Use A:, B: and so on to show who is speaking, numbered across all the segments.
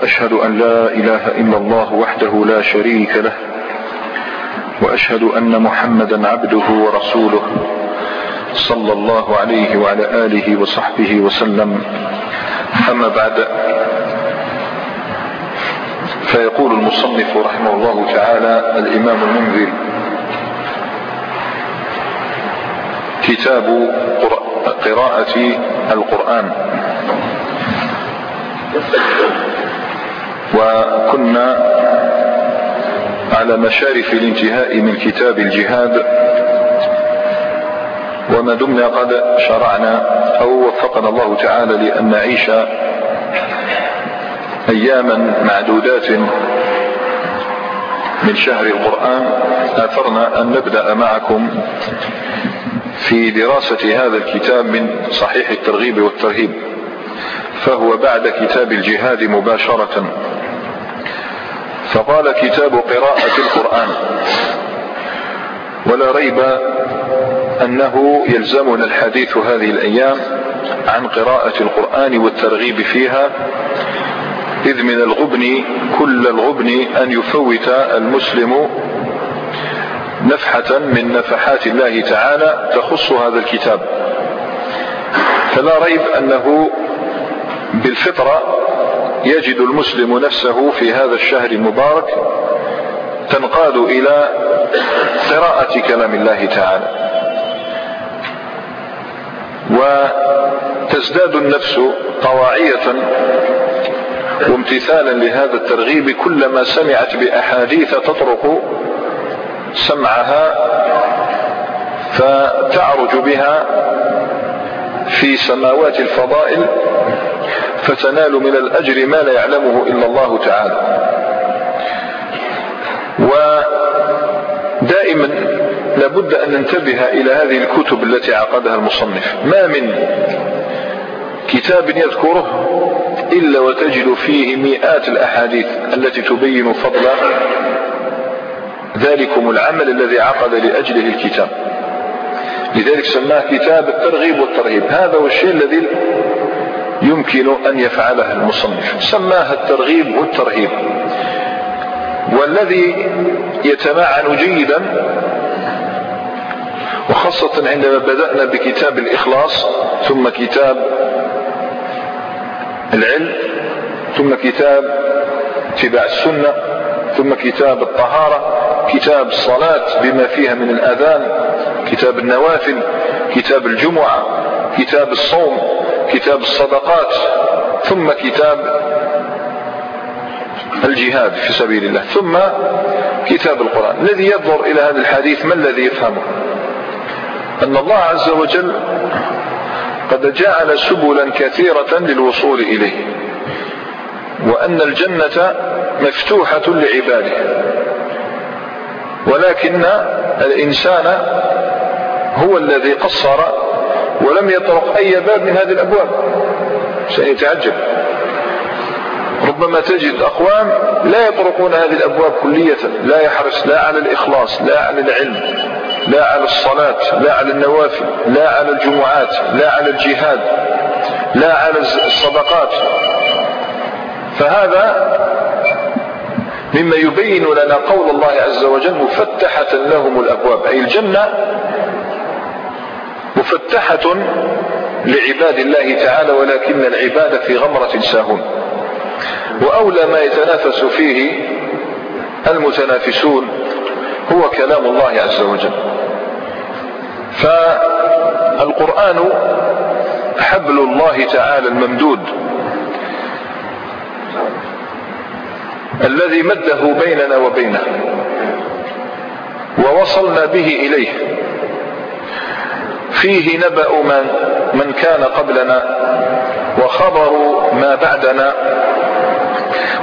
A: وأشهد أن لا إله إلا الله وحده لا شريك له وأشهد أن محمدا عبده ورسوله صلى الله عليه وعلى آله وصحبه وسلم. أما بعد فيقول المصنف رحمه الله تعالى الإمام المنذر كتاب قراءة القرآن. وكنا على مشارف الانتهاء من كتاب الجهاد وما دمنا قد شرعنا أو وفقنا الله تعالى لأن نعيش أياما معدودات من شهر القرآن. آثرنا أن نبدأ معكم في دراسة هذا الكتاب من صحيح الترغيب والترهيب فهو بعد كتاب الجهاد مباشرة. فقال كتاب قراءة القرآن. ولا ريب أنه يلزمنا الحديث هذه الأيام عن قراءة القرآن والترغيب فيها إذ من الغبن كل الغبن أن يفوت المسلم نفحة من نفحات الله تعالى تخص هذا الكتاب. فلا ريب أنه بالفطرة يجد المسلم نفسه في هذا الشهر المبارك تنقاد إلى قراءة كلام الله تعالى. وتزداد النفس طواعية وامتثالا لهذا الترغيب كلما سمعت بأحاديث تطرق سمعها فتعرج بها في سماوات الفضائل فتنال من الأجر ما لا يعلمه إلا الله تعالى. ودائما لابد أن ننتبه إلى هذه الكتب التي عقدها المصنف. ما من كتاب يذكره إلا وتجد فيه مئات الأحاديث التي تبين فضل ذلكم العمل الذي عقد لأجله الكتاب. لذلك سماه كتاب الترغيب والترهيب. هذا هو الشيء الذي يمكن أن يفعله المصنف. سماها الترغيب والترهيب. والذي يتمعن جيدا وخاصة عندما بدأنا بكتاب الإخلاص ثم كتاب العلم ثم كتاب اتباع السنة ثم كتاب الطهارة كتاب الصلاة بما فيها من الأذان كتاب النوافل كتاب الجمعة كتاب الصوم كتاب الصدقات ثم كتاب الجهاد في سبيل الله ثم كتاب القرآن. الذي ينظر إلى هذا الحديث ما الذي يفهمه؟ أن الله عز وجل قد جعل سبلا كثيرة للوصول إليه وأن الجنة مفتوحة لعباده ولكن الإنسان هو الذي قصر ولم يطرق أي باب من هذه الأبواب. سيتعجب. ربما تجد أقوام لا يطرقون هذه الأبواب كلية لا يحرص لا على الإخلاص لا على العلم لا على الصلاة لا على النوافل لا على الجمعات لا على الجهاد لا على الصدقات. فهذا مما يبين لنا قول الله عز وجل مفتحة لهم الأبواب أي الجنة مفتحة لعباد الله تعالى ولكن العباد في غمرة ساهون. وأولى ما يتنافس فيه المتنافسون هو كلام الله عز وجل. فالقرآن حبل الله تعالى الممدود الذي مده بيننا وبينه ووصلنا به إليه. فيه نبأ من, من كان قبلنا وخبر ما بعدنا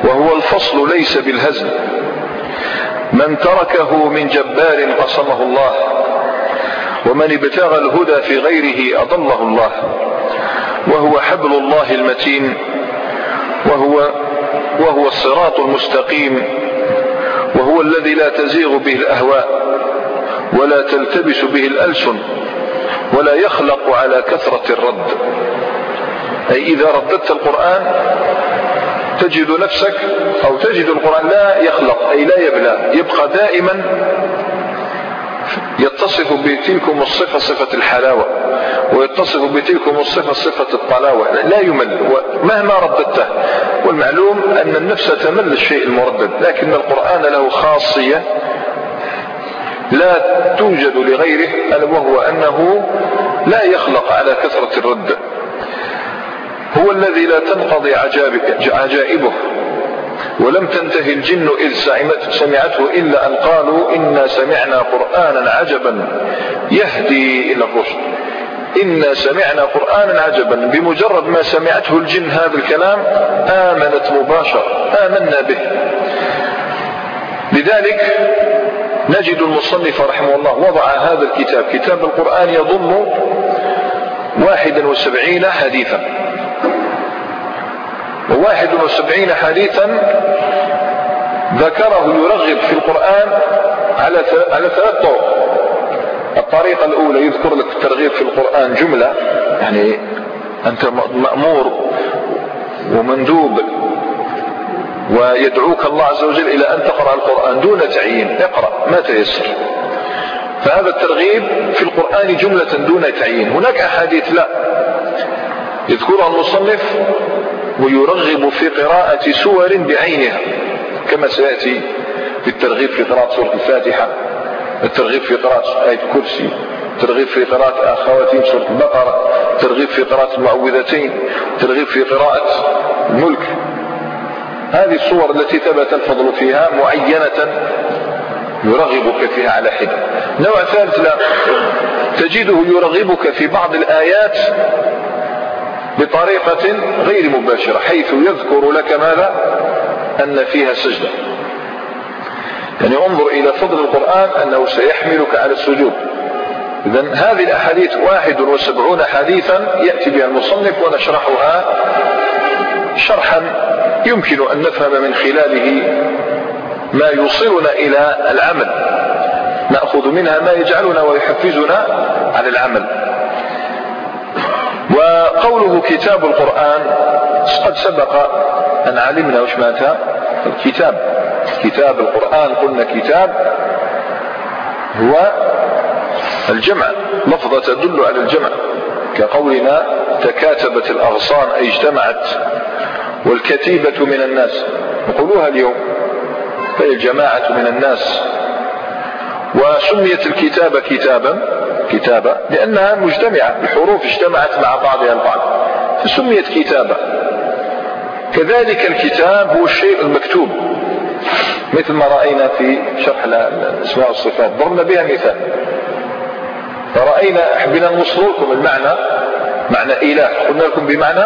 A: وهو الفصل ليس بالهزل. من تركه من جبار قصمه الله ومن ابتغى الهدى في غيره أضله الله. وهو حبل الله المتين وهو وهو الصراط المستقيم وهو الذي لا تزيغ به الأهواء ولا تلتبس به الألسن ولا يخلق على كثرة الرد. أي إذا رددت القرآن تجد نفسك أو تجد القرآن لا يخلق أي لا يبلى يبقى دائما يتصف بتلكم الصفة صفة الحلاوة ويتصف بتلكم الصفة صفة الطلاوة لا يمل مهما رددته. والمعلوم أن النفس تمل الشيء المردد لكن القرآن له خاصية لا توجد لغيره ألا وهو أنه لا يخلق على كثرة الرد. هو الذي لا تنقضي عجائبه. ولم تنتهي الجن إذ سمعته إلا أن قالوا إنا سمعنا قرآنا عجبا يهدي إلى الرشد. إنا سمعنا قرآنا عجبا. بمجرد ما سمعته الجن هذا الكلام آمنت مباشرة. آمنا به. لذلك نجد المصنف رحمه الله وضع هذا الكتاب كتاب القرآن يضم واحدا وسبعين حديثا. وواحد وسبعين حديثا ذكره يرغب في القرآن على على ثلاث طرق. الطريقة الأولى يذكر لك الترغيب في القرآن جملة يعني أنت مأمور ومندوب ويدعوك الله عز وجل إلى أن تقرأ القرآن دون تعيين. اقرأ ما تيسر. فهذا الترغيب في القرآن جملة دون تعيين. هناك أحاديث لا. يذكرها المصنف ويرغب في قراءة سور بعينها كما سيأتي في الترغيب في قراءة سورة الفاتحة الترغيب في قراءة آية الكرسي ترغيب في قراءة خواتيم سورة البقرة ترغيب في قراءة المعوذتين ترغيب في قراءة الملك هذه الصور التي ثبت الفضل فيها معينة يرغبك فيها على حدة. نوع ثالث لا. تجده يرغبك في بعض الآيات بطريقة غير مباشرة حيث يذكر لك ماذا؟ أن فيها سجدة. يعني انظر إلى فضل القرآن أنه سيحملك على السجود. إذا هذه الأحاديث واحد وسبعون حديثا يأتي بها المصنف ونشرحها شرحا يمكن أن نفهم من خلاله ما يوصلنا إلى العمل. نأخذ منها ما يجعلنا ويحفزنا على العمل. وقوله كتاب القرآن قد سبق أن علمنا وش معناتها الكتاب. كتاب القرآن قلنا كتاب هو الجمع. لفظة تدل على الجمع كقولنا تكاتبت الأغصان أي اجتمعت والكتيبة من الناس. نقولوها اليوم. فهي الجماعة من الناس. وسميت الكتابة كتابا كتابة لأنها مجتمعة. الحروف اجتمعت مع بعضها البعض. فسميت كتابة. كذلك الكتاب هو الشيء المكتوب. مثل ما رأينا في شرح الأسماء والصفات ضربنا بها مثال. فرأينا حبينا نوصل لكم المعنى. معنى إله. قلنا لكم بمعنى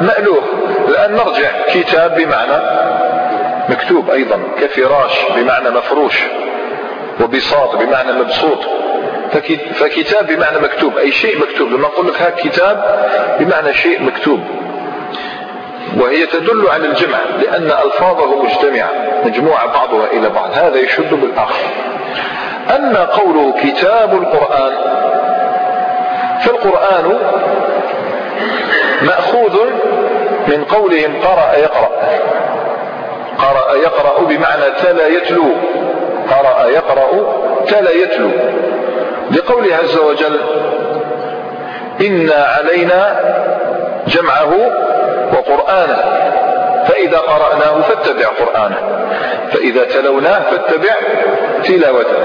A: مألوه. الآن نرجع. كتاب بمعنى مكتوب أيضا. كفراش بمعنى مفروش. وبساط بمعنى مبسوط. فكتاب بمعنى مكتوب. أي شيء مكتوب. لما نقول لك هذا كتاب بمعنى شيء مكتوب. وهي تدل على الجمع لأن ألفاظه مجتمعة مجموعة بعضها إلى بعض. هذا يشد بالآخر. أما قوله كتاب القرآن فالقرآن مأخوذ من قولهم قرأ يقرأ. قرأ يقرأ بمعنى تلا يتلو. قرأ يقرأ تلا يتلو. لقوله عز وجل إنا علينا جمعه وقرآنه. فإذا قرأناه فاتبع قرآنه. فإذا تلوناه فاتبع تلاوته.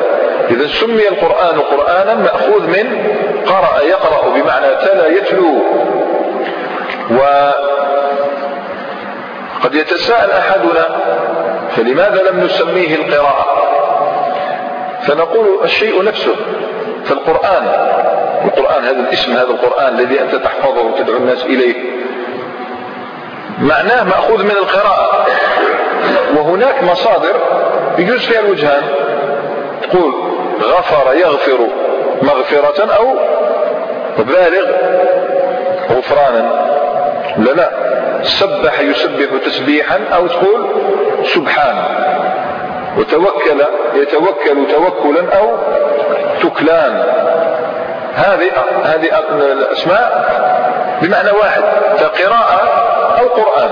A: إذا سمي القرآن قرآنا مأخوذ من قرأ يقرأ بمعنى تلا يتلو. وقد يتساءل أحدنا فلماذا لم نسميه القراءة؟ فنقول الشيء نفسه فالقرآن القرآن هذا الاسم هذا القرآن الذي أنت تحفظه وتدعو الناس إليه. معناه مأخوذ من القراءة. وهناك مصادر يجوز فيها الوجهان. تقول غفر يغفر. مغفرة أو بالغ غفرانا. لا لا. سبح يسبح تسبيحا أو تقول سبحان. وتوكل يتوكل توكلا أو تكلان. هذه هذه الأسماء بمعنى واحد فقراءة أو قرآن.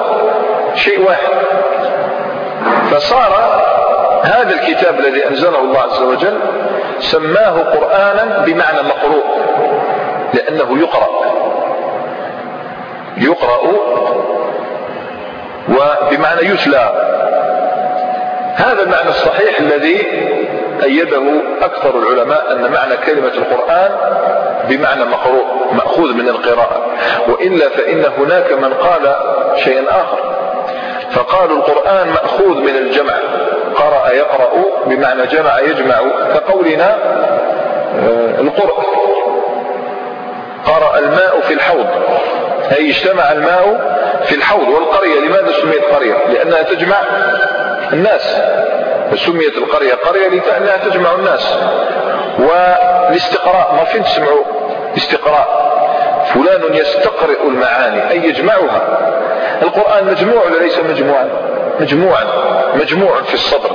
A: شيء واحد. فصار هذا الكتاب الذي أنزله الله عز وجل سماه قرآنا بمعنى مقروء لأنه يقرأ. يقرأ وبمعنى يتلى هذا المعنى الصحيح الذي أيده أكثر العلماء أن معنى كلمة القرآن بمعنى مقروء مأخوذ من القراءة. وإلا فإن هناك من قال شيئا آخر. فقالوا القرآن مأخوذ من الجمع. قرأ يقرأ بمعنى جمع يجمع كقولنا آه، القرء قرأ الماء في الحوض. أي اجتمع الماء في الحوض. والقرية لماذا سميت قرية؟ لأنها تجمع الناس. سميت القرية قرية لأنها تجمع الناس. والاستقراء ما فين تسمعوا؟ استقراء. فلان يستقرئ المعاني أي يجمعها. القرآن مجموع ولا ليس مجموعا؟ مجموعا. مجموع في الصدر.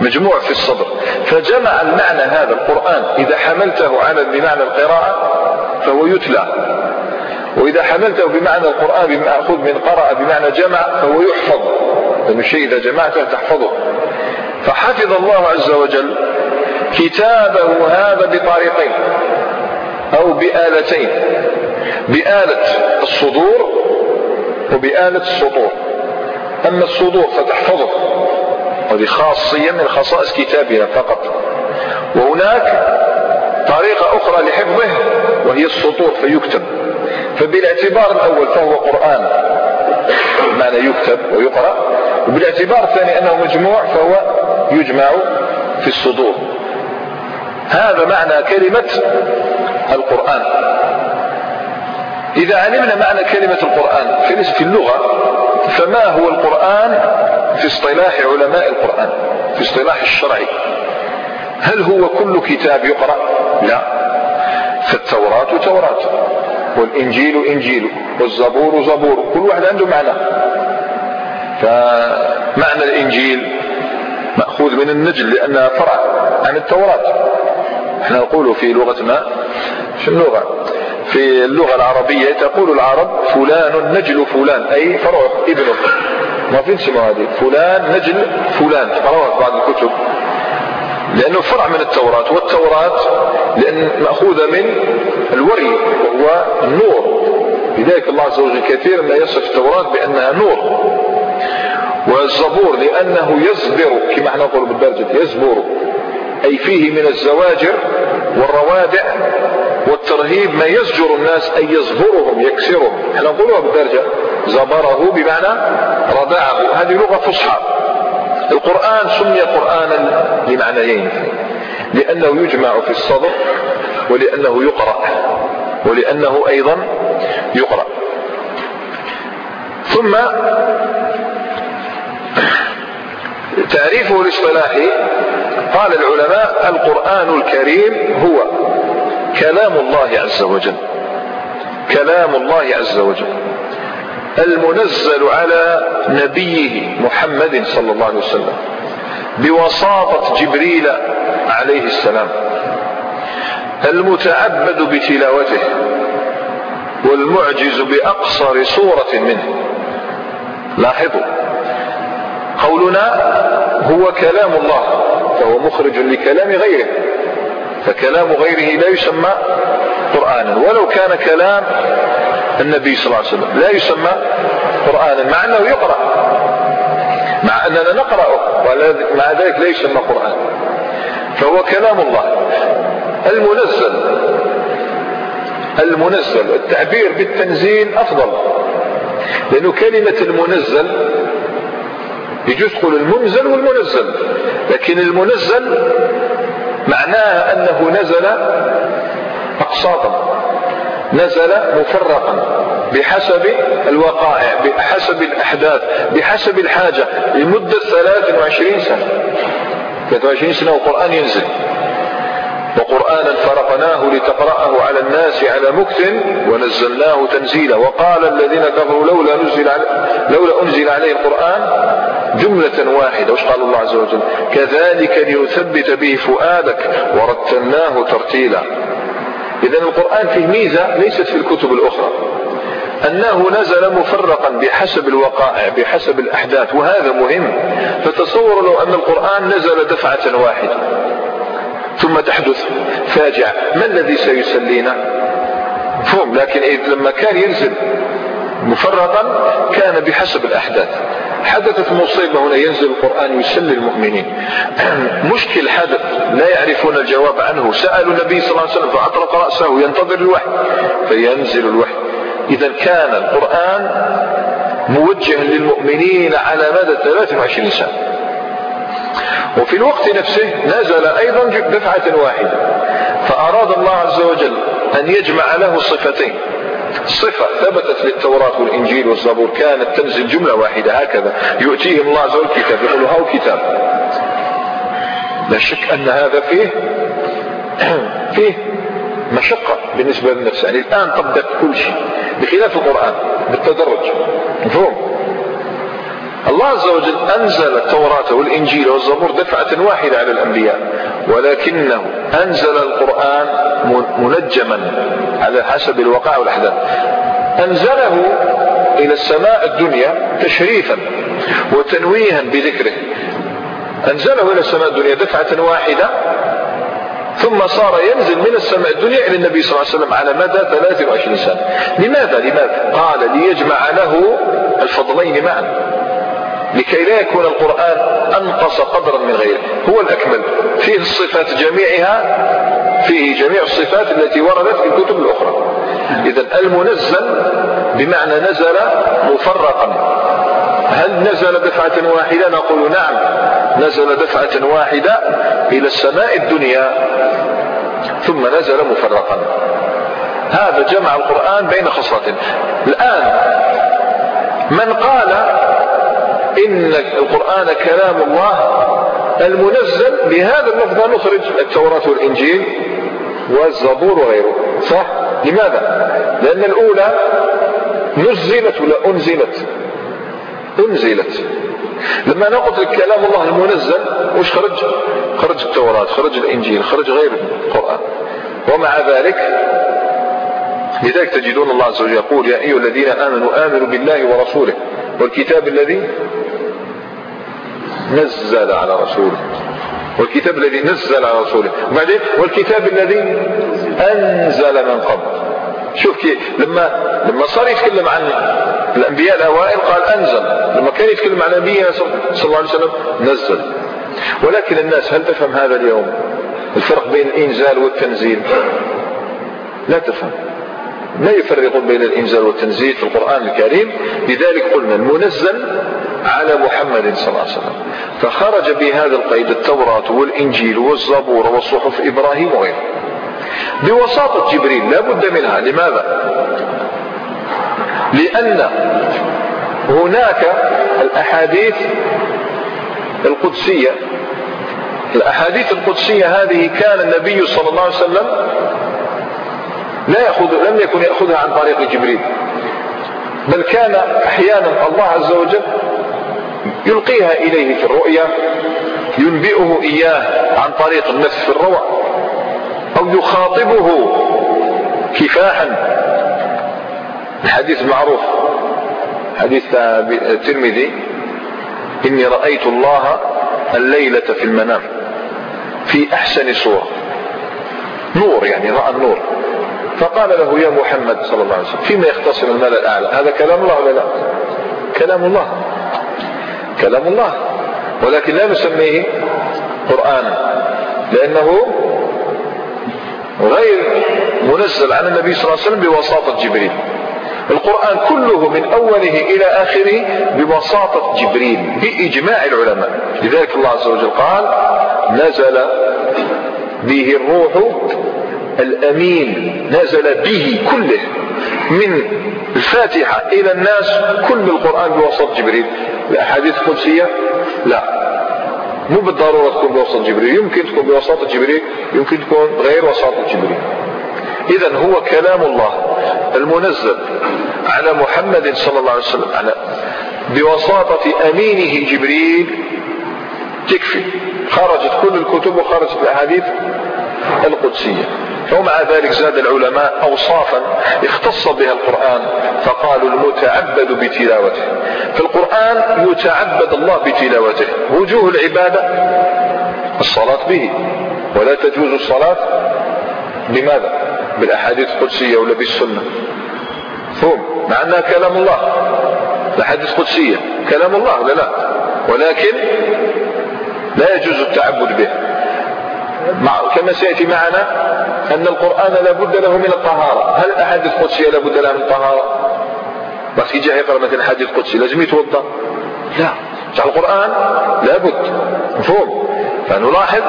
A: مجموع في الصدر. فجمع المعنى هذا القرآن إذا حملته على بمعنى القراءة فهو يتلى. وإذا حملته بمعنى القرآن بمأخوذ من قرأ بمعنى جمع فهو يحفظ. لأن الشيء إذا جمعته تحفظه. فحفظ الله عز وجل كتابه هذا بطريقين أو بآلتين. بآلة الصدور وبآلة السطور أما الصدور فتحفظه. وهذه خاصية من خصائص كتابها فقط. وهناك طريقة أخرى لحفظه وهي السطور فيكتب. فبالاعتبار الأول فهو قرآن. معنى يكتب ويقرأ. وبالاعتبار الثاني أنه مجموع فهو يجمع في الصدور. هذا معنى كلمة القرآن. إذا علمنا معنى كلمة القرآن في اللغة فما هو القرآن في اصطلاح علماء القرآن في اصطلاح الشرعي هل هو كل كتاب يقرأ؟ لا. فالتوراة توراة والإنجيل إنجيل والزبور زبور كل واحد عنده معنى. فمعنى الإنجيل مأخوذ من النجل لأنها فرع عن التوراة. إحنا نقول في لغتنا في اللغة. في اللغة العربية تقول العرب فلان نجل فلان أي فرع ابنه ما في اسمه هذه. فلان نجل فلان تقرأوها في بعض الكتب. لأنه فرع من التوراة والتوراة لأن مأخوذة من الوري وهو النور. لذلك الله عز وجل كثيرا ما يصف التوراة بأنها نور. والزبور لأنه يزبر كما إحنا نقول بالدرجة يزبر. أي فيه من الزواجر والروادع. والترهيب ما يزجر الناس أي يزبرهم يكسرهم. إحنا نقولها بالدرجة زبره بمعنى ردعه هذه لغة فصحى. القرآن سمي قرآنا لمعنيين لأنه يجمع في الصدر ولأنه يقرأ ولأنه أيضا يقرأ. ثم تعريفه الاصطلاحي قال العلماء القرآن الكريم هو كلام الله عز وجل. كلام الله عز وجل. المنزل على نبيه محمد صلى الله عليه وسلم. بوساطة جبريل عليه السلام. المتعبد بتلاوته. والمعجز بأقصر سورة منه. لاحظوا. قولنا هو كلام الله فهو مخرج لكلام غيره. فكلام غيره لا يسمى قرآنا ولو كان كلام النبي صلى الله عليه وسلم لا يسمى قرآنا مع أنه يقرأ مع أننا نقرأه مع ذلك لا يسمى قرآن. فهو كلام الله المنزل المنزل التعبير بالتنزيل أفضل لأنه كلمة المنزل يجوز تقول المنزل والمنزل لكن المنزل معناها أنه نزل أقساطا نزل مفرقا بحسب الوقائع بحسب الأحداث بحسب الحاجة لمدة 23 سنة. 23 سنة والقرآن ينزل. وقرآنا فرقناه لتقرأه على الناس على مكت ونزلناه تنزيلا. وقال الذين كفروا لولا نزل لولا أنزل عليه القرآن جملة واحدة وش قال الله عز وجل؟ كذلك ليثبت به فؤادك ورتلناه ترتيلا. إذا القرآن فيه ميزة ليست في الكتب الأخرى. أنه نزل مفرقا بحسب الوقائع بحسب الأحداث وهذا مهم. فتصوروا لو أن القرآن نزل دفعة واحدة ثم تحدث فاجعة ما الذي سيسلينا؟ فهم لكن لما كان ينزل مفرقا كان بحسب الأحداث. حدثت مصيبة هنا ينزل القرآن يسلي المؤمنين. مشكل حدث لا يعرفون الجواب عنه. سألوا النبي صلى الله عليه وسلم فأطرق رأسه ينتظر الوحي. فينزل الوحي. إذا كان القرآن موجها للمؤمنين على مدى 23 سنة. وفي الوقت نفسه نزل أيضا دفعة واحدة. فأراد الله عز وجل أن يجمع له صفتين. صفة ثبتت للتوراة والإنجيل والزبور كانت تنزل جملة واحدة هكذا يؤتيهم الله عز وجل كتاب يقول هاو كتاب؟ لا شك أن هذا فيه فيه مشقة بالنسبة للنفس. يعني الآن طبق كل شيء بخلاف القرآن بالتدرج. مفهوم؟ الله عز وجل أنزل التوراة والإنجيل والزبور دفعة واحدة على الأنبياء. ولكنه أنزل القرآن منجما على حسب الوقع والأحداث. أنزله إلى السماء الدنيا تشريفا وتنويها بذكره. أنزله إلى السماء الدنيا دفعة واحدة ثم صار ينزل من السماء الدنيا إلى النبي صلى الله عليه وسلم على مدى 23 سنة. لماذا؟ لماذا؟ قال ليجمع له الفضلين معا. لكي لا يكون القرآن أنقص قدرا من غيره. هو الأكمل. فيه الصفات جميعها فيه جميع الصفات التي وردت في الكتب الأخرى. إذا المنزل بمعنى نزل مفرقا. هل نزل دفعة واحدة؟ نقول نعم. نزل دفعة واحدة إلى السماء الدنيا ثم نزل مفرقا. هذا جمع القرآن بين خصلتين. الآن من قال إن القرآن كلام الله المنزل بهذا اللفظ نخرج التوراة والإنجيل والزبور وغيره. صح؟ لماذا؟ لأن الأولى نزلت ولا أنزلت؟ أنزلت. لما نقول كلام الله المنزل وش خرج؟ خرج التوراة خرج الإنجيل خرج غير القرآن. ومع ذلك لذلك تجدون الله عز وجل يقول يا أيها الذين آمنوا آمنوا بالله ورسوله والكتاب الذي نزل على رسوله. والكتاب الذي نزل على رسوله. وبعدين والكتاب الذي أنزل من قبل. شوف كي لما لما صار يتكلم عن الأنبياء الأوائل قال أنزل. لما كان يتكلم عن النبي صلى الله عليه وسلم نزل. ولكن الناس هل تفهم هذا اليوم؟ الفرق بين الإنزال والتنزيل؟ لا تفهم. لا يفرقون بين الإنزال والتنزيل في القرآن الكريم. لذلك قلنا المنزل على محمد صلى الله عليه وسلم. فخرج بهذا القيد التوراة والإنجيل والزبور وصحف إبراهيم وغيره. بوساطة جبريل لا بد منها. لماذا؟ لأن هناك الأحاديث القدسية الأحاديث القدسية هذه كان النبي صلى الله عليه وسلم لا يأخذ لم يكن يأخذها عن طريق جبريل. بل كان أحيانا الله عز وجل يلقيها إليه في الرؤيا ينبئه إياه عن طريق النفس في الروع أو يخاطبه كفاحا. الحديث معروف. حديث الترمذي إني رأيت الله الليلة في المنام في أحسن صورة. نور يعني رأى النور. فقال له يا محمد صلى الله عليه وسلم فيما يختصر المال الأعلى هذا كلام الله ولا لا؟ كلام الله. كلام الله. ولكن لا نسميه قرآنا لأنه غير منزل عن النبي صلى الله عليه وسلم بواسطة جبريل. القرآن كله من أوله إلى آخره بواسطة جبريل بإجماع العلماء. لذلك الله عز وجل قال نزل به الروح الأمين نزل به كله من الفاتحة إلى الناس كل القرآن بواسطة جبريل. الأحاديث القدسية؟ لا. مو بالضرورة تكون بواسطة جبريل. يمكن تكون بواسطة جبريل يمكن تكون غير وساطة جبريل. إذا هو كلام الله المنزل على محمد صلى الله عليه وسلم على بوساطة أمينه جبريل. تكفي. خرجت كل الكتب وخرجت الأحاديث القدسية. ومع ذلك زاد العلماء أوصافا اختص بها القرآن فقالوا المتعبد بتلاوته. في القرآن يتعبد الله بتلاوته. وجوه العبادة الصلاة به. ولا تجوز الصلاة بماذا؟ بالأحاديث القدسية ولا بالسنة. فهم مع أنها كلام الله. الأحاديث القدسية كلام الله لا لا؟ ولكن لا يجوز التعبد به. كما سيأتي معنا أن القرآن لابد له من الطهارة. هل الأحاديث القدسية لابد لها من الطهارة بس يجي يقرأ مثلا حديث قدسي لازم يتوضأ. لا. القرآن لابد مفهوم؟ فنلاحظ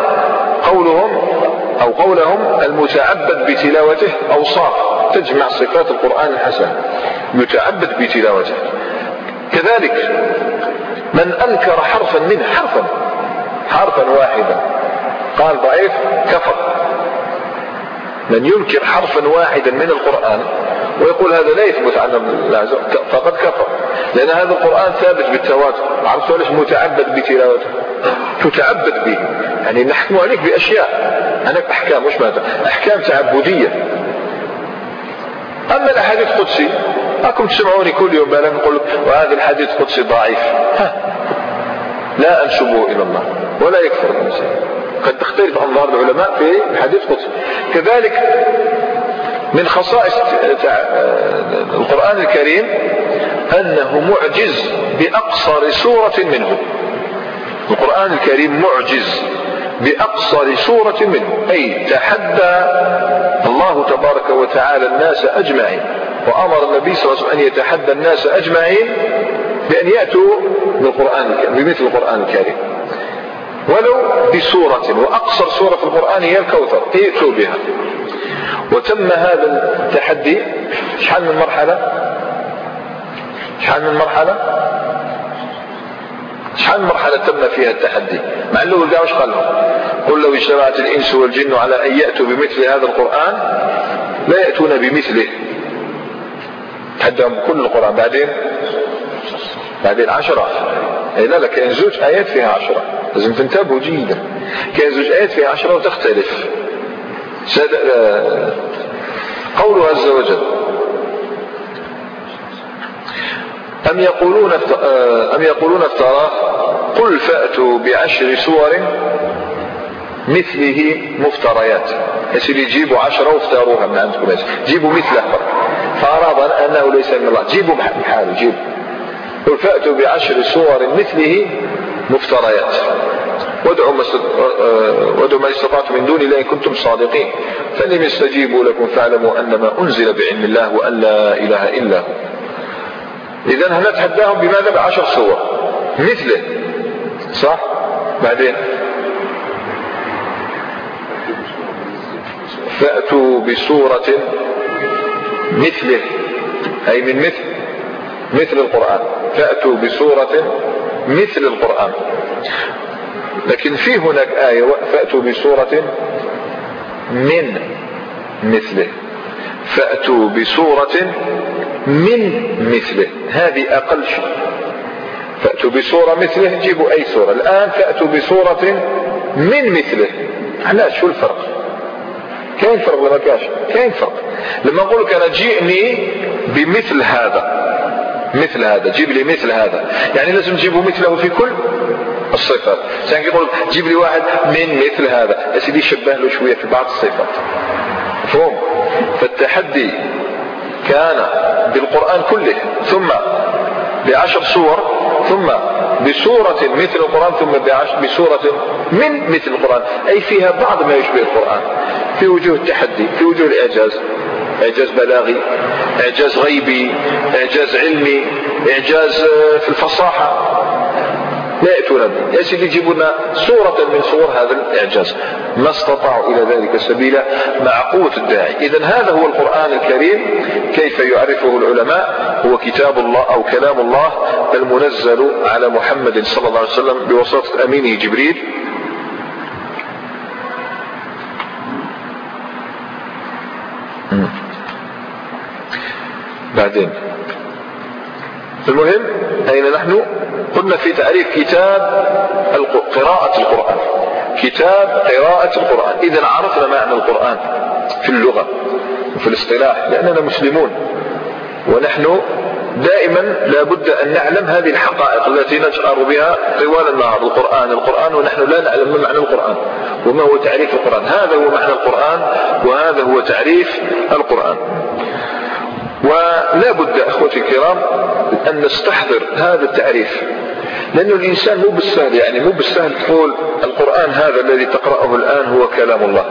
A: قولهم أو قولهم المتعبد بتلاوته أوصاف تجمع صفات القرآن الحسن. يتعبد بتلاوته. كذلك من أنكر حرفا منه حرفا حرفا واحدا قال ضعيف كفر. من ينكر حرفا واحدا من القرآن ويقول هذا لا يثبت عن فقد كفر. لأن هذا القرآن ثابت بالتواتر. عرفت ليش متعبد بتلاوته. تتعبد به. يعني نحكم عليك بأشياء. هناك أحكام مش ماذا؟ أحكام تعبدية. أما الأحاديث القدسي أكم تسمعوني كل يوم؟ بلا نقول وهذا الحديث القدسي ضعيف. ها. لا أنسبه إلى الله. ولا يكفر الإنسان قد تختلف أنظار العلماء في الحديث القدسي كذلك من خصائص القرآن الكريم أنه معجز بأقصر سورة منه. القرآن الكريم معجز بأقصر سورة منه. أي تحدى الله تبارك وتعالى الناس أجمعين. وأمر النبي صلى الله عليه وسلم أن يتحدى الناس أجمعين بأن يأتوا بالقرآن بمثل القرآن الكريم. ولو بسورة وأقصر سورة في القرآن هي الكوثر ائتوا بها وتم هذا التحدي شحال من مرحلة؟ شحال من مرحلة؟ شحال من مرحلة تم فيها التحدي؟ مع الأول قال وش قال لهم قل لو اجتمعت الإنس والجن على أن يأتوا بمثل هذا القرآن لا يأتون بمثله. تحدهم كل القرآن بعدين؟ بعدين عشرة. لا لا كاين زوج آيات فيها عشرة. لازم تنتبهوا جيدا. كاين زوج آيات فيها عشرة وتختلف. آه، قوله عز وجل أم يقولون آه، أم يقولون افتراه؟ قل فأتوا بعشر سور مثله مفتريات. يا سيدي جيبوا عشرة وافتروها من عندكم. جيبوا مثله فأراد أنه ليس من الله. جيبوا بحاله جيبوا. قل فأتوا بعشر سور مثله مفتريات. وادعوا ما وادعوا ما استطعتم من دون الله إن كنتم صادقين. فلم يستجيبوا لكم فاعلموا أن ما أنزل بعلم الله وأن لا إله إلا هو. إذا هنا تحداهم بماذا بعشر سور؟ مثله. صح؟ بعدين. فأتوا بسورة مثله. أي من مثل مثل القرآن. فأتوا بسورة مثل القرآن. لكن في هناك آية فأتوا بسورة من مثله. فأتوا بسورة من مثله. هذه أقل شيء. فأتوا بسورة مثله جيبوا أي سورة. الآن فأتوا بسورة من مثله. علاش شو الفرق؟ كاين فرق ولا ما كاش كاين فرق. لما نقول لك أنا جئني بمثل هذا. مثل هذا جيب لي مثل هذا. يعني لازم تجيبوا مثله في كل الصفات. كان يقول جيب لي واحد من مثل هذا. يا سيدي شبه له شوية في بعض الصفات. مفهوم؟ فالتحدي كان بالقرآن كله ثم بعشر سور ثم بسورة مثل القرآن ثم بسورة من مثل القرآن. أي فيها بعض ما يشبه القرآن. في وجوه التحدي في وجوه الإعجاز. إعجاز بلاغي إعجاز غيبي إعجاز علمي إعجاز آه، في الفصاحة. لا يأتون به. يا سيدي يجيبوا لنا صورة من صور هذا الإعجاز. ما استطاعوا إلى ذلك سبيلا مع قوة الداعي. إذا هذا هو القرآن الكريم. كيف يعرفه العلماء؟ هو كتاب الله أو كلام الله المنزل على محمد صلى الله عليه وسلم بواسطة أمينه جبريل. بعدين. المهم أين نحن؟ قلنا في تعريف كتاب قراءة القرآن. كتاب قراءة القرآن. إذا عرفنا معنى القرآن في اللغة وفي الاصطلاح لأننا مسلمون. ونحن دائما لا بد أن نعلم هذه الحقائق التي نجأر بها طوال النهار. القرآن القرآن ونحن لا نعلم ما معنى القرآن وما هو تعريف القرآن. هذا هو معنى القرآن وهذا هو تعريف القرآن. ولا بد أخوتي الكرام أن نستحضر هذا التعريف. لأن الإنسان مو بالسهل يعني مو بالسهل تقول القرآن هذا الذي تقرأه الآن هو كلام الله.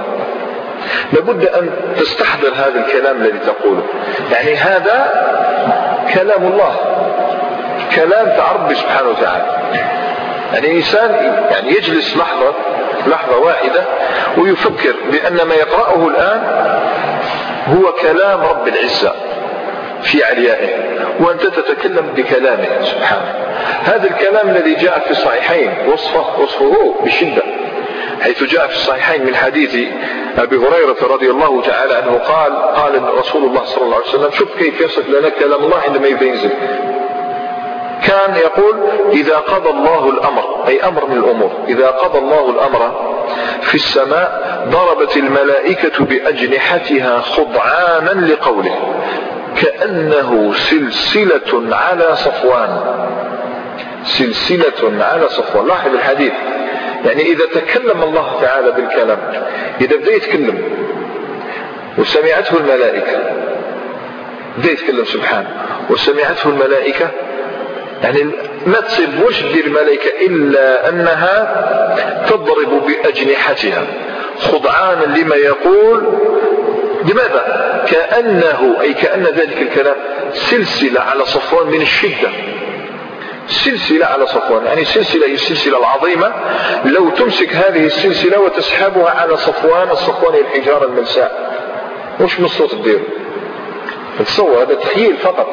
A: لابد أن تستحضر هذا الكلام الذي تقوله. يعني هذا كلام الله. كلام تاع ربي سبحانه وتعالى. يعني إنسان يعني يجلس لحظة لحظة واحدة ويفكر بأن ما يقرأه الآن هو كلام رب العزة. في عليائه وأنت تتكلم بكلامه سبحانه. هذا الكلام الذي جاء في الصحيحين وصفه وصفه بشدة حيث جاء في الصحيحين من حديث أبي هريرة رضي الله تعالى عنه قال قال رسول الله صلى الله عليه وسلم شوف كيف يصف لنا كلام الله عندما ينزل. كان يقول إذا قضى الله الأمر أي أمر من الأمور إذا قضى الله الأمر في السماء ضربت الملائكة بأجنحتها خضعانا لقوله. كأنه سلسلة على صفوان. سلسلة على صفوان. لاحظ الحديث. يعني إذا تكلم الله تعالى بالكلام إذا بدأ يتكلم وسمعته الملائكة بدأ يتكلم سبحانه وسمعته الملائكة يعني ما تصيبوش دير الملائكة إلا أنها تضرب بأجنحتها خضعانا لما يقول لماذا؟ كأنه أي كأن ذلك الكلام سلسلة على صفوان من الشدة. سلسلة على صفوان يعني سلسلة هي السلسلة العظيمة. لو تمسك هذه السلسلة وتسحبها على صفوان الصفوان الحجارة الملساء. مش من الصوت الدير. تصور هذا تخيل فقط.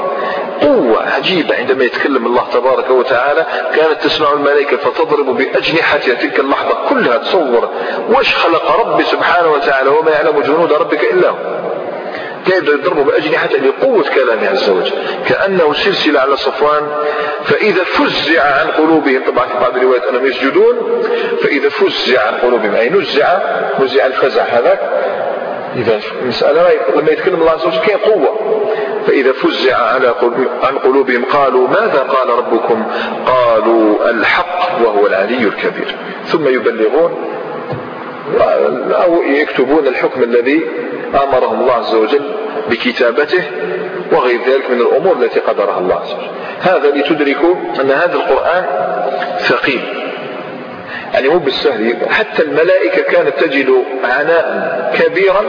A: قوة عجيبة عندما يتكلم الله تبارك وتعالى كانت تسمع الملائكة فتضرب بأجنحتها تلك اللحظة كلها تصور وش خلق ربي سبحانه وتعالى وما يعلم جنود ربك إلا هو. كيف يضربوا بأجنحته لقوة كلامه عز وجل. كأنه سلسلة على صفوان فإذا فزع عن قلوبهم طبعا في بعض الروايات أنهم يسجدون فإذا فزع عن قلوبهم أي نزع نزع الفزع هذاك إذا المسألة لما يتكلم الله عز وجل كاين قوة. فإذا فزع على عن قلوبهم قالوا ماذا قال ربكم؟ قالوا الحق وهو العلي الكبير. ثم يبلغون أو يكتبون الحكم الذي أمرهم الله عز وجل بكتابته وغير ذلك من الأمور التي قدرها الله عز وجل. هذا لتدركوا أن هذا القرآن ثقيل. يعني مو بالسهل حتى الملائكة كانت تجد عناء كبيرا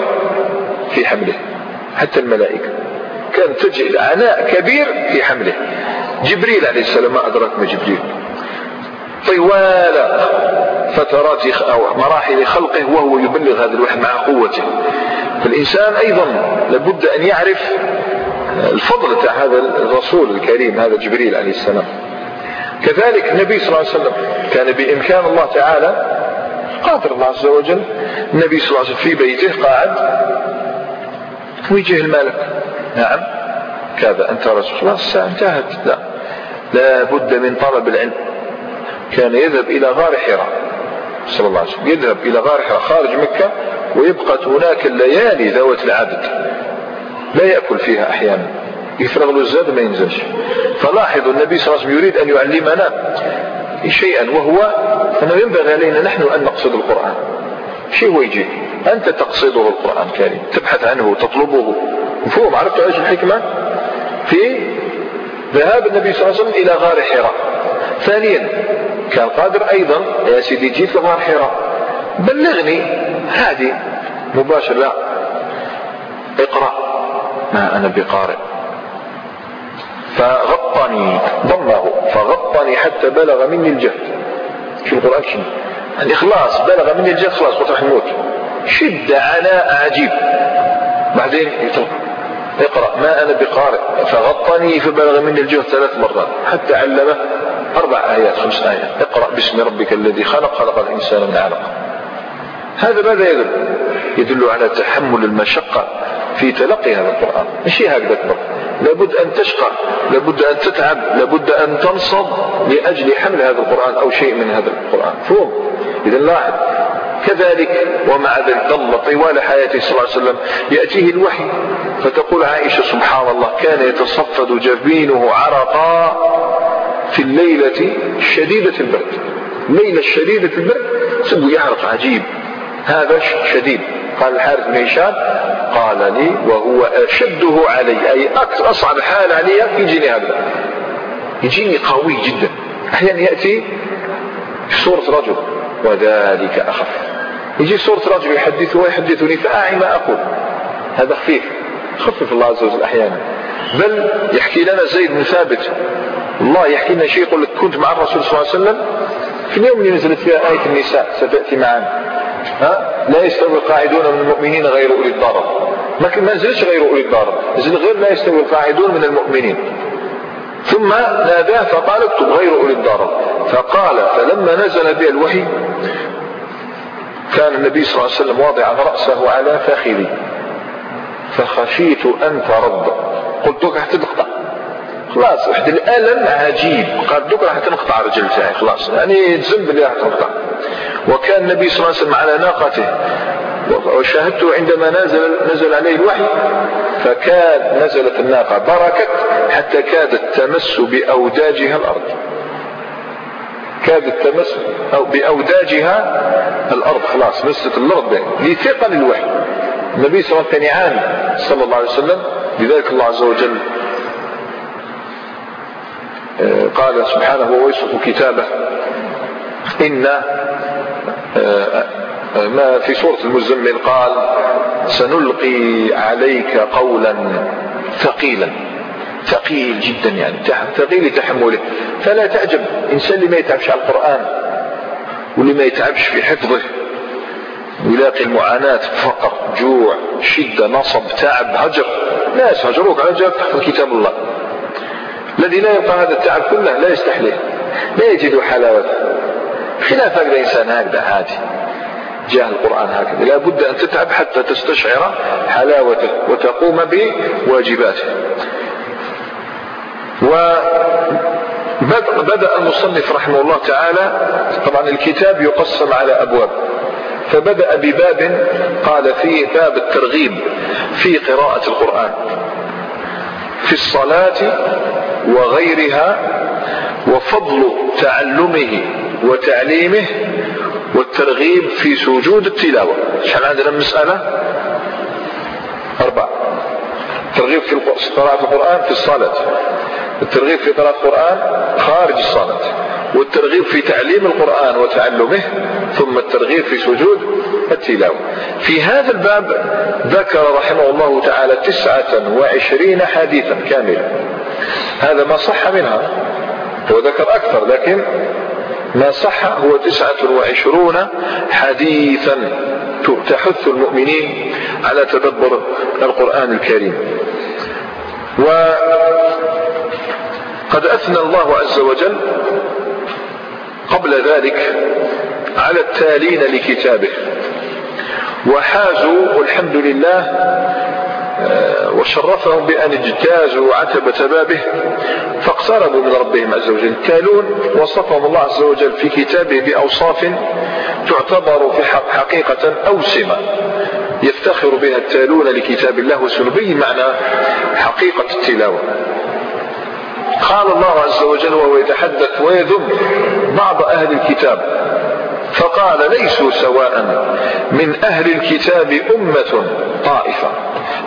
A: في حمله. حتى الملائكة كانت تجد عناء كبير في حمله. جبريل عليه السلام ما أدرك ما جبريل. طوال فترات أو مراحل خلقه وهو يبلغ هذا الوحي مع قوته. فالإنسان أيضا لابد أن يعرف الفضل تاع هذا الرسول الكريم هذا جبريل عليه السلام. كذلك النبي صلى الله عليه وسلم كان بإمكان الله تعالى قادر الله عز وجل النبي صلى الله عليه وسلم في بيته قاعد ويجيه الملك. نعم كذا أنت رسول الله الساعة انتهت. لا لا بد من طلب العلم. كان يذهب إلى غار حراء صلى الله عليه وسلم يذهب إلى غار حراء خارج مكة ويبقى هناك الليالي ذوات العدد. لا يأكل فيها أحيانا. يفرغ له الزاد ما ينزلش. فلاحظوا النبي صلى الله عليه وسلم يريد أن يعلمنا شيئا وهو أنه ينبغي علينا نحن أن نقصد القرآن. شيء هو يجي. أنت تقصده القرآن الكريم تبحث عنه تطلبه. مفهوم؟ عرفت إيش الحكمة؟ في ذهاب النبي صلى الله عليه وسلم إلى غار حراء. ثانيا كان قادر أيضا يا سيدي جيت لغار حراء. بلغني هذه مباشر لا اقرأ. ما أنا بقارئ. فغطني ضمه فغطني حتى بلغ مني الجهد في القرآن شنو؟ يعني خلاص بلغ مني الجهد خلاص قلت راح نموت شدة عناء عجيب بعدين اقرأ ما أنا بقارئ. فغطني فبلغ مني الجهد ثلاث مرات. حتى علمه أربع آيات خمس آيات. اقرأ باسم ربك الذي خلق خلق الإنسان من علق. هذا ماذا يدل؟ يدل على تحمل المشقة. في تلقي هذا القرآن. مش هكذا تمر لابد أن تشقى لابد أن تتعب لابد أن تنصب لأجل حمل هذا القرآن أو شيء من هذا القرآن. فهم. إذا لاحظ. كذلك ومع ذلك ظل طوال حياته صلى الله عليه وسلم يأتيه الوحي. فتقول عائشة سبحان الله كان يتصفد جبينه عرقا في الليلة شديدة البرد. الليلة الشديدة البرد سبه يعرق عجيب. هذا شديد. قال الحارث بن هشام قال لي وهو أشده علي أي أصعب حال علي يجيني هذا يجيني قوي جدا. أحيانا يأتي في صورة رجل وذلك أخف. يجي صورة رجل يحدثه ويحدثني فأعي ما أقول. هذا خفيف. خفف الله عز وجل أحيانا. بل يحكي لنا زيد بن ثابت. الله يحكي لنا شيء يقول لك كنت مع الرسول صلى الله عليه وسلم في اليوم اللي نزلت فيها آية النساء ستأتي معنا. ها؟ لا يستوي القاعدون من المؤمنين غير أولي الضرر ما نزلش غير أولي الضرر نزل غير لا يستوي القاعدون من المؤمنين. ثم ناداه فقال اكتب غير أولي الضرر فقال فلما نزل به الوحي كان النبي صلى الله عليه وسلم واضعا رأسه على فخذي. فخشيت أن ترد. قلت لك حتى تقطع خلاص واحد الألم عجيب. قال دوك راح تنقطع رجل تاعي خلاص. يعني تزم اللي راح تنقطع. وكان النبي صلى الله عليه وسلم على ناقته. وشاهدته عندما نزل نزل عليه الوحي. فكاد نزلت الناقة بركت حتى كادت تمس بأوداجها الأرض. كادت تمس أو بأوداجها الأرض خلاص مست الأرض لثقل الوحي. النبي صلى الله عليه وسلم صلى الله عليه وسلم. لذلك الله عز وجل قال سبحانه وهو يصف كتابه. إن آه، ما في سورة المزمل قال سنلقي عليك قولا ثقيلا. ثقيل جدا يعني ثقيل تحمله فلا تعجب إنسان اللي ما يتعبش على القرآن واللي ما يتعبش في حفظه ويلاقي المعاناة فقر جوع شدة نصب تعب هجر. ناس هجروك على جاب تحفظ كتاب الله. الذي لا يلقى هذا التعب كله لا يستحليه لا يجد حلاوته خلاف هكذا إنسان هكذا عادي. جاء القرآن هكذا. لا بد أن تتعب حتى تستشعر حلاوته وتقوم بواجباته. وبدأ المصنف رحمه الله تعالى طبعا الكتاب يقسم على أبواب. فبدأ بباب قال فيه باب الترغيب في قراءة القرآن. في الصلاة وغيرها وفضل تعلمه وتعليمه والترغيب في سجود التلاوة. شحال عندنا مسألة أربعة. الترغيب في قراءة القرآن في الصلاة. الترغيب في قراءة القرآن خارج الصلاة. والترغيب في تعليم القرآن وتعلمه ثم الترغيب في سجود التلاوة. في هذا الباب ذكر رحمه الله تعالى تسعة وعشرين حديثا كاملا. هذا ما صح منها هو ذكر أكثر لكن ما صح هو تسعة وعشرون حديثا تحث المؤمنين على تدبر القرآن الكريم. وقد أثنى الله عز وجل قبل ذلك على التالين لكتابه. وحازوا والحمد لله آه، وشرفهم بأن اجتازوا عتبة بابه فاقتربوا من ربهم عز وجل. التالون وصفهم الله عز وجل في كتابه بأوصاف تعتبر في حقيقة أوسمة. يفتخر بها التالون لكتاب الله وسنبين معنى حقيقة التلاوة. قال الله عز وجل وهو يتحدث ويذم بعض أهل الكتاب. فقال ليسوا سواء. من أهل الكتاب أمة طائفة.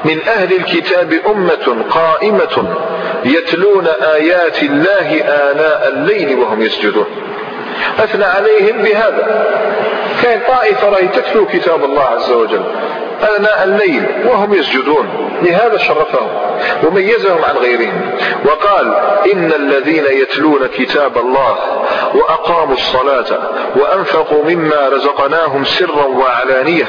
A: من أهل الكتاب أمة قائمة يتلون آيات الله آناء الليل وهم يسجدون. أثنى عليهم بهذا. كان طائفة رأي تتلو كتاب الله عز وجل. آناء الليل وهم يسجدون. لهذا شرفهم وميزهم عن غيرهم. وقال إن الذين يتلون كتاب الله وأقاموا الصلاة وأنفقوا مما رزقناهم سرا وعلانية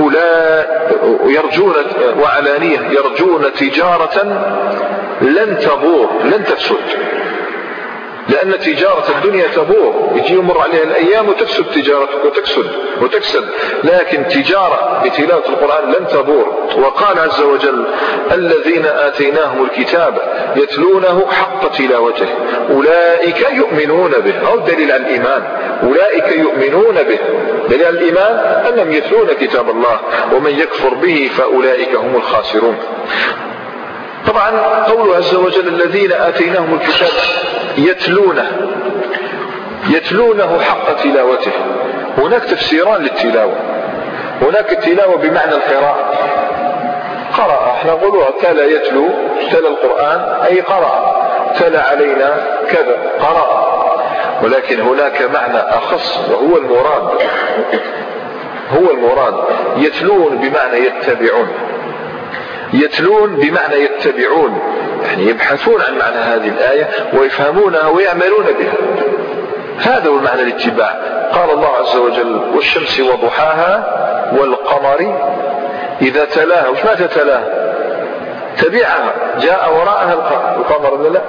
A: أولئك يرجون وعلانية يرجون تجارة لن تبور لن تفسد. لأن تجارة الدنيا تبور. يجي يمر عليها الأيام وتفسد تجارتك وتكسد وتكسد. لكن تجارة بتلاوة القرآن لن تبور. وقال عز وجل الذين آتيناهم الكتاب يتلونه حق تلاوته. أولئك يؤمنون به. أو دليل على الإيمان. أولئك يؤمنون به. دليل على الإيمان أنهم يتلون كتاب الله. ومن يكفر به فأولئك هم الخاسرون. طبعا قوله عز وجل الذين آتيناهم الكتاب يتلونه يتلونه حق تلاوته. هناك تفسيران للتلاوة. هناك التلاوة بمعنى القراءة. قرأ إحنا نقولها تلا يتلو تلا القرآن أي قرأ. تلا علينا كذا قرأ. ولكن هناك معنى أخص وهو المراد. هو المراد. يتلون بمعنى يتبعون. يتلون بمعنى يتبعون. يعني يبحثون عن معنى هذه الآية ويفهمونها ويعملون بها. هذا هو معنى الاتباع. قال الله عز وجل والشمس وضحاها والقمر إذا تلاها. وش معنى تلاها تبعها. جاء وراءها القمر. لا؟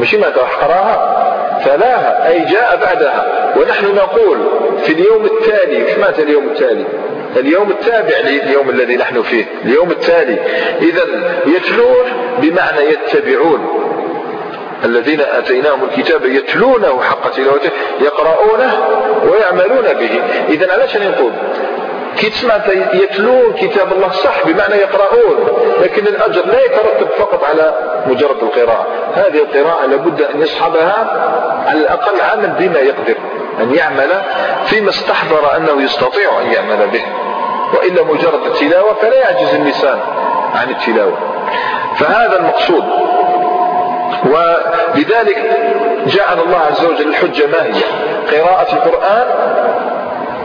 A: مش ما قراها تلاها أي جاء بعدها. ونحن نقول في اليوم التالي وش معنى اليوم التالي؟ اليوم التابع لليوم الذي نحن فيه اليوم التالي. إذا يتلون بمعنى يتبعون. الذين آتيناهم الكتاب يتلونه حق تلاوته يقرؤونه ويعملون به. إذا علاش نقول كي تسمع يتلون كتاب الله صح بمعنى يقرؤون لكن الأجر لا يترتب فقط على مجرد القراءة. هذه القراءة لابد أن يصحبها على الأقل عمل بما يقدر أن يعمل فيما استحضر أنه يستطيع أن يعمل به. وإلا مجرد التلاوة فلا يعجز اللسان عن التلاوة. فهذا المقصود. ولذلك جعل الله عز وجل الحجة ما هي؟ قراءة القرآن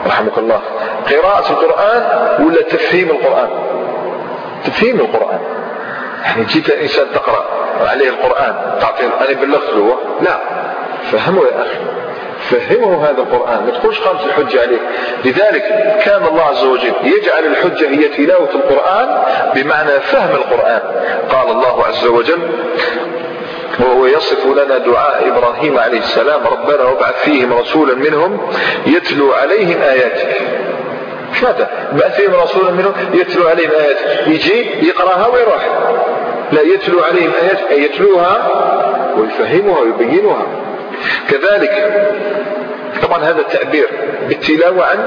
A: رحمك الله قراءة القرآن ولا تفهيم القرآن؟ تفهيم القرآن. يعني جيت الإنسان تقرأ عليه القرآن تعطيه أنا بلغت له. لا. فهمه يا أخي. فهمه هذا القرآن. ما تقولش قامت الحجة عليه لذلك كان الله عز وجل يجعل الحجة هي تلاوة القرآن بمعنى فهم القرآن. قال الله عز وجل وهو يصف لنا دعاء إبراهيم عليه السلام ربنا وابعث فيهم رسولا منهم يتلو عليهم آياتك. ماذا؟ بعث فيهم رسولا منهم يتلو عليهم آياتك. يجي يقرأها ويروح. لا يتلو عليهم آياتك أي يتلوها ويفهمها ويبينها. كذلك طبعا هذا التعبير بالتلاوة عن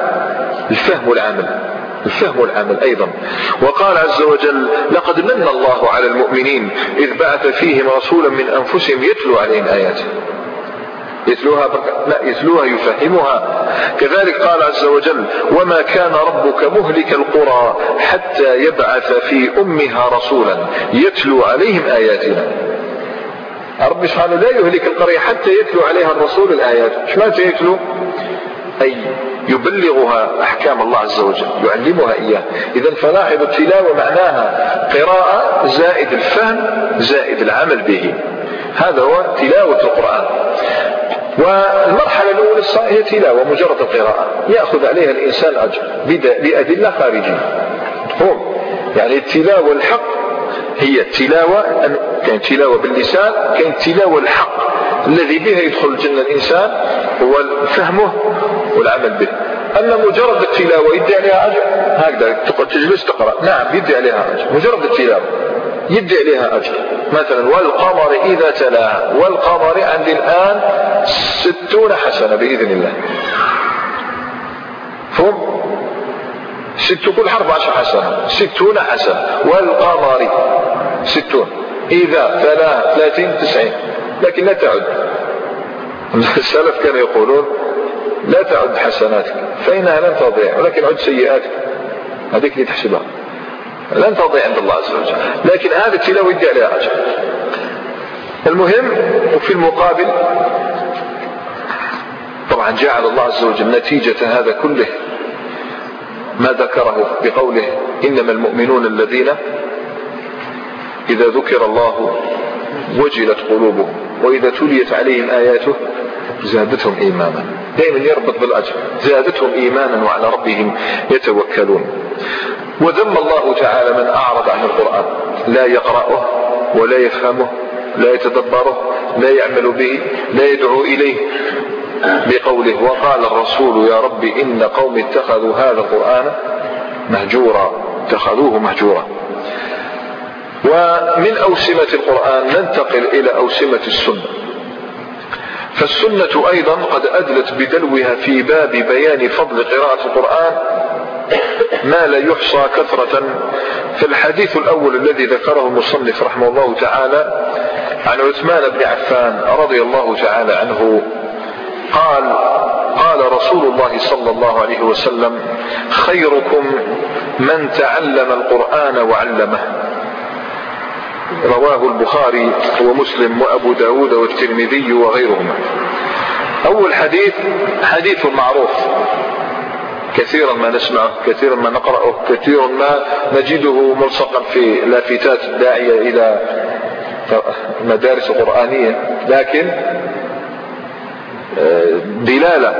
A: الفهم والعمل الفهم والعمل أيضا. وقال عز وجل لقد من الله على المؤمنين إذ بعث فيهم رسولا من أنفسهم يتلو عليهم آياته. يتلوها لا يتلوها يفهمها. كذلك قال عز وجل وما كان ربك مهلك القرى حتى يبعث في أمها رسولا يتلو عليهم آياتنا. رب سبحانه لا يهلك القرية حتى يتلو عليها الرسول الآيات. إيش معنى يتلو؟ أي يبلغها أحكام الله عز وجل يعلمها إياه. إذا فلاحظ التلاوة معناها قراءة زائد الفهم زائد العمل به. هذا هو تلاوة القرآن. والمرحلة الأولى هي تلاوة مجرد القراءة. يأخذ عليها الإنسان أجر بأدلة خارجية. مفهوم؟ يعني التلاوة الحق هي التلاوة كان تلاوة باللسان كان التلاوة الحق. الذي بها يدخل الجنة الإنسان هو فهمه والعمل به. أما مجرد التلاوة يدي عليها أجر؟ هكذا تجلس تقرأ. نعم يدي عليها أجر. مجرد التلاوة يدي عليها أجر. مثلا والقمر إذا تلاها والقمر عندي الآن ستون حسنة بإذن الله. فهم؟ ست كل حرف عشر حسنة. ستون حسنة. والقمر ستون. إذا ثلاث ثلاثين تسعين. لكن لا تعد. السلف كانوا يقولون لا تعد حسناتك. فإنها لن تضيع. ولكن عد سيئاتك. هذيك اللي تحسبها. لن تضيع عند الله عز وجل. لكن هذه التلاوة يدي عليها أجر. المهم وفي المقابل طبعا جعل الله عز وجل نتيجة هذا كله. ما ذكره بقوله إنما المؤمنون الذين إذا ذكر الله وجلت قلوبهم وإذا تليت عليهم آياته زادتهم إيمانا. دائما يربط بالأجر. زادتهم إيمانا وعلى ربهم يتوكلون. وذم الله تعالى من أعرض عن القرآن. لا يقرأه ولا يفهمه لا يتدبره لا يعمل به لا يدعو إليه. بقوله وقال الرسول يا رب إن قوم اتخذوا هذا القرآن مهجورا اتخذوه مهجورا. ومن أوسمة القرآن ننتقل إلى أوسمة السنة. فالسنة أيضا قد أدلت بدلوها في باب بيان فضل قراءة القرآن ما لا يحصى كثرة. فالحديث الأول الذي ذكره المصنف رحمه الله تعالى عن عثمان بن عفان رضي الله تعالى عنه قال قال رسول الله صلى الله عليه وسلم خيركم من تعلم القرآن وعلمه. رواه البخاري ومسلم وأبو داود والترمذي وغيرهما. أول حديث حديث معروف. كثيرا ما نسمعه كثيرا ما نقرأه كثيرا ما نجده ملصقا في لافتات الداعية إلى مدارس قرآنية. لكن دلالة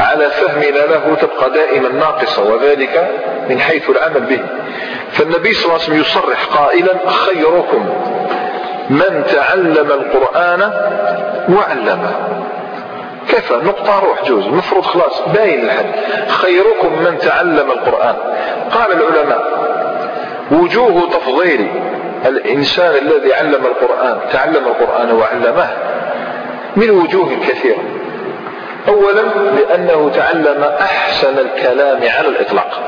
A: على فهمنا له تبقى دائما ناقصة وذلك من حيث العمل به. فالنبي صلى الله عليه وسلم يصرح قائلا خيركم من تعلم القرآن وعلمه. كفى نقطة روح جوز المفروض خلاص باين الحد. خيركم من تعلم القرآن. قال العلماء وجوه تفضيل الإنسان الذي علم القرآن تعلم القرآن وعلمه. من وجوه كثيرة. أولا لأنه تعلم أحسن الكلام على الإطلاق.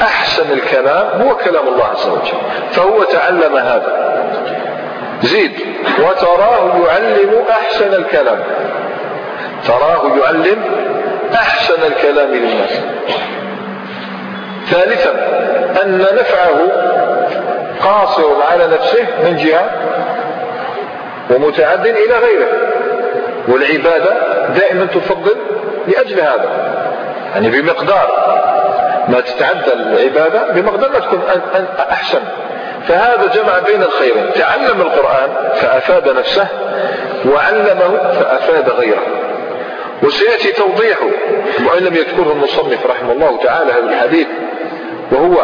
A: أحسن الكلام هو كلام الله عز وجل فهو تعلم هذا. زيد وتراه يعلم أحسن الكلام. تراه يعلم أحسن الكلام للناس. ثالثا أن نفعه قاصر على نفسه من جهة ومتعد إلى غيره. والعبادة دائما تفضل لأجل هذا. يعني بمقدار ما تتعدى العبادة بمقدار ما تكون أحسن. فهذا جمع بين الخيرين. تعلم القرآن فأفاد نفسه وعلمه فأفاد غيره. وسيأتي توضيحه وإن لم يذكره المصنف رحمه الله تعالى هذا الحديث وهو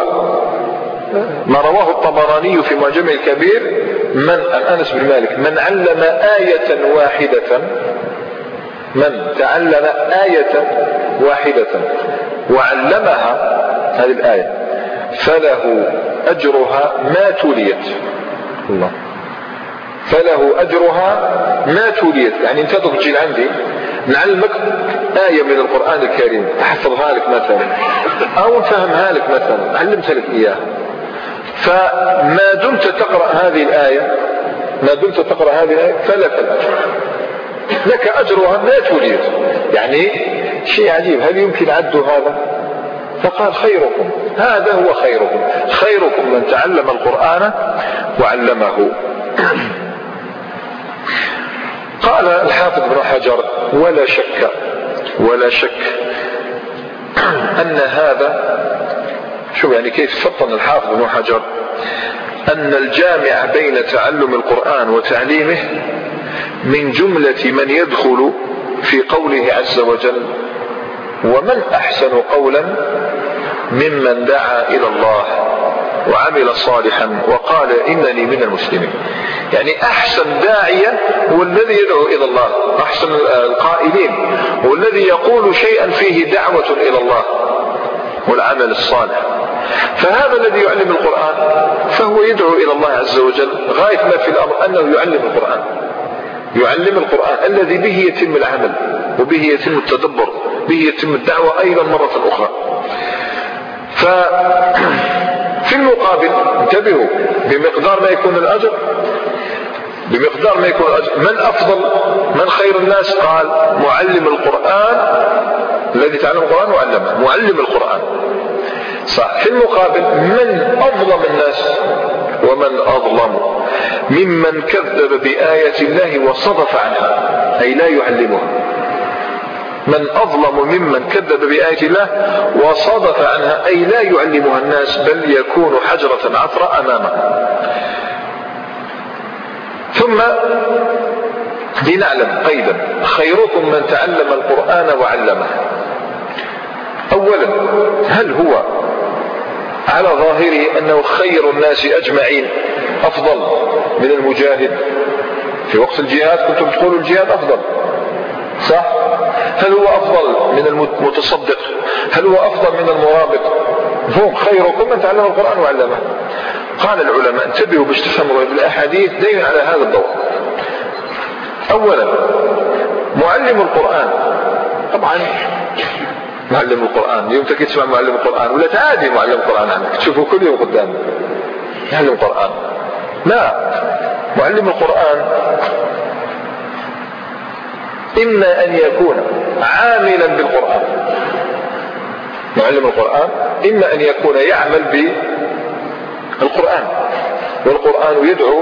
A: ما رواه الطبراني في معجمه الكبير من أنس بن مالك من علم آية واحدة من تعلم آية واحدة وعلمها هذه الآية فله أجرها ما توليت. الله. فله أجرها ما توليت. يعني انت تجي عندي نعلمك آية من القرآن الكريم أحفظها لك مثلا أو نفهمها لك مثلا علمت لك إياها. فما دمت تقرأ هذه الآية ما دمت تقرأ هذه الآية فلك الأجر لك أجرها ما توليت يعني شيء عجيب هل يمكن عد هذا؟ فقال خيركم هذا هو خيركم. خيركم من تعلم القرآن وعلمه. قال الحافظ بن حجر ولا شك ولا شك أن هذا شوف يعني كيف فطن الحافظ بن حجر. أن الجامع بين تعلم القرآن وتعليمه من جملة من يدخل في قوله عز وجل ومن أحسن قولا ممن دعا إلى الله وعمل صالحا وقال إنني من المسلمين يعني أحسن داعية هو الذي يدعو إلى الله أحسن القائلين هو الذي يقول شيئا فيه دعوة إلى الله والعمل الصالح. فهذا الذي يعلم القرآن فهو يدعو إلى الله عز وجل غاية ما في الأمر أنه يعلم القرآن. يعلم القرآن الذي به يتم العمل وبه يتم التدبر به يتم الدعوة أيضا مرة أخرى. ففي المقابل انتبهوا بمقدار ما يكون الأجر بمقدار ما يكون الأجر من أفضل من خير الناس؟ قال معلم القرآن الذي تعلم القرآن وعلمه معلم القرآن. صح. في المقابل من أظلم الناس ومن أظلم ممن كذب بآية الله وصدف عنها أي لا يعلمها من أظلم ممن كذب بآية الله وصدف عنها أي لا يعلمها الناس بل يكون حجرة عثرة أمامه. ثم لنعلم قيدا خيركم من تعلم القرآن وعلمه. أولا هل هو على ظاهره أنه خير الناس أجمعين أفضل من المجاهد. في وقت الجهاد كنتم تقولوا الجهاد أفضل صح؟ هل هو أفضل من المتصدق؟ هل هو أفضل من المرابط؟ هم خيركم من تعلم القرآن وعلمه. قال العلماء انتبهوا باش تفهموا الأحاديث دائما على هذا الضوء. أولا معلم القرآن طبعا معلم القرآن. اليوم تكي تسمع معلم القرآن ولا تعادي معلم القرآن عنك. تشوفه كل يوم قدامك معلم القرآن. لا. معلم القرآن إما أن يكون عاملا بالقرآن. معلم القرآن إما أن يكون يعمل بالقرآن. والقرآن يدعو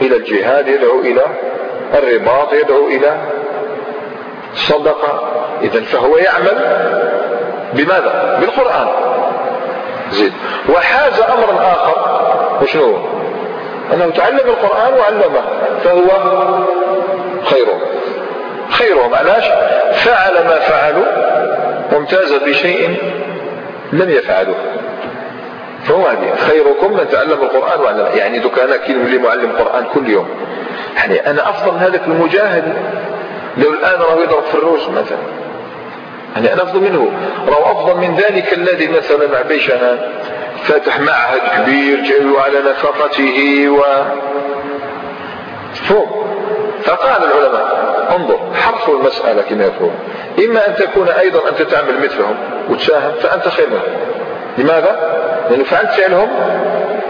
A: إلى الجهاد يدعو إلى الرباط يدعو إلى الصدقة إذا فهو يعمل بماذا؟ بالقرآن. زيد وحاز أمرا آخر. وشنو أنه تعلم القرآن وعلمه. فهو خيره. خيرهم علاش فعل ما فعلوا وامتاز بشيء لم يفعلوه. فهو هذه خيركم من تعلم القرآن وعلم يعني دوك أنا كي نولي معلم قرآن كل يوم. يعني أنا أفضل هذاك المجاهد. لو الآن راه يضرب في الروس مثلا. يعني أنا أفضل منه. راه أفضل من ذلك الذي مثلا عبيش أنا فاتح معهد كبير جاي على نفقته و فوق. فقال العلماء انظر حرفوا المسألة كما يفهم إما أن تكون أيضا أنت تعمل مثلهم وتساهم فأنت خير منهم. لماذا؟ لأنه فعلت فعلهم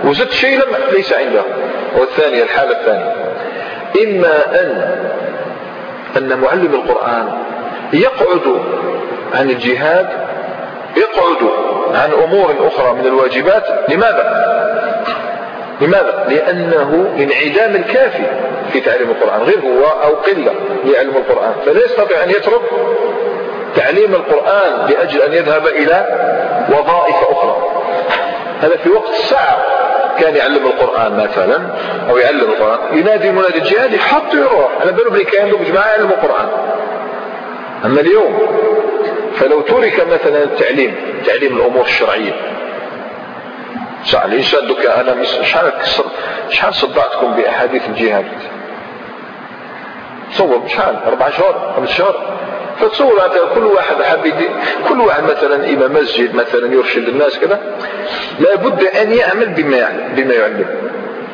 A: وزدت شيء لم ليس عندهم والثانية الحالة الثانية. إما أن أن معلم القرآن يقعد عن الجهاد يقعد عن أمور أخرى من الواجبات لماذا؟ لماذا؟ لأنه انعدام الكافي في تعليم القرآن غير هو أو قلة لعلم القرآن فلا يستطيع أن يترك تعليم القرآن لأجل أن يذهب إلى وظائف أخرى هذا في وقت الساعة كان يعلم القرآن مثلا أو يعلم القرآن ينادي منادي الجهاد يحط يروح على بالو بلي كان جماعة يعلم القرآن أما اليوم فلو ترك مثلا التعليم تعليم الأمور الشرعية. صح الإنسان دوك أنا شحال شحال صدعتكم بأحاديث الجهاد؟ تصور شحال؟ أربع شهور خمس شهور. فتصور كل واحد حاب كل واحد مثلا إمام مسجد مثلا يرشد الناس كذا لابد أن يعمل بما يعلم بما يعلم.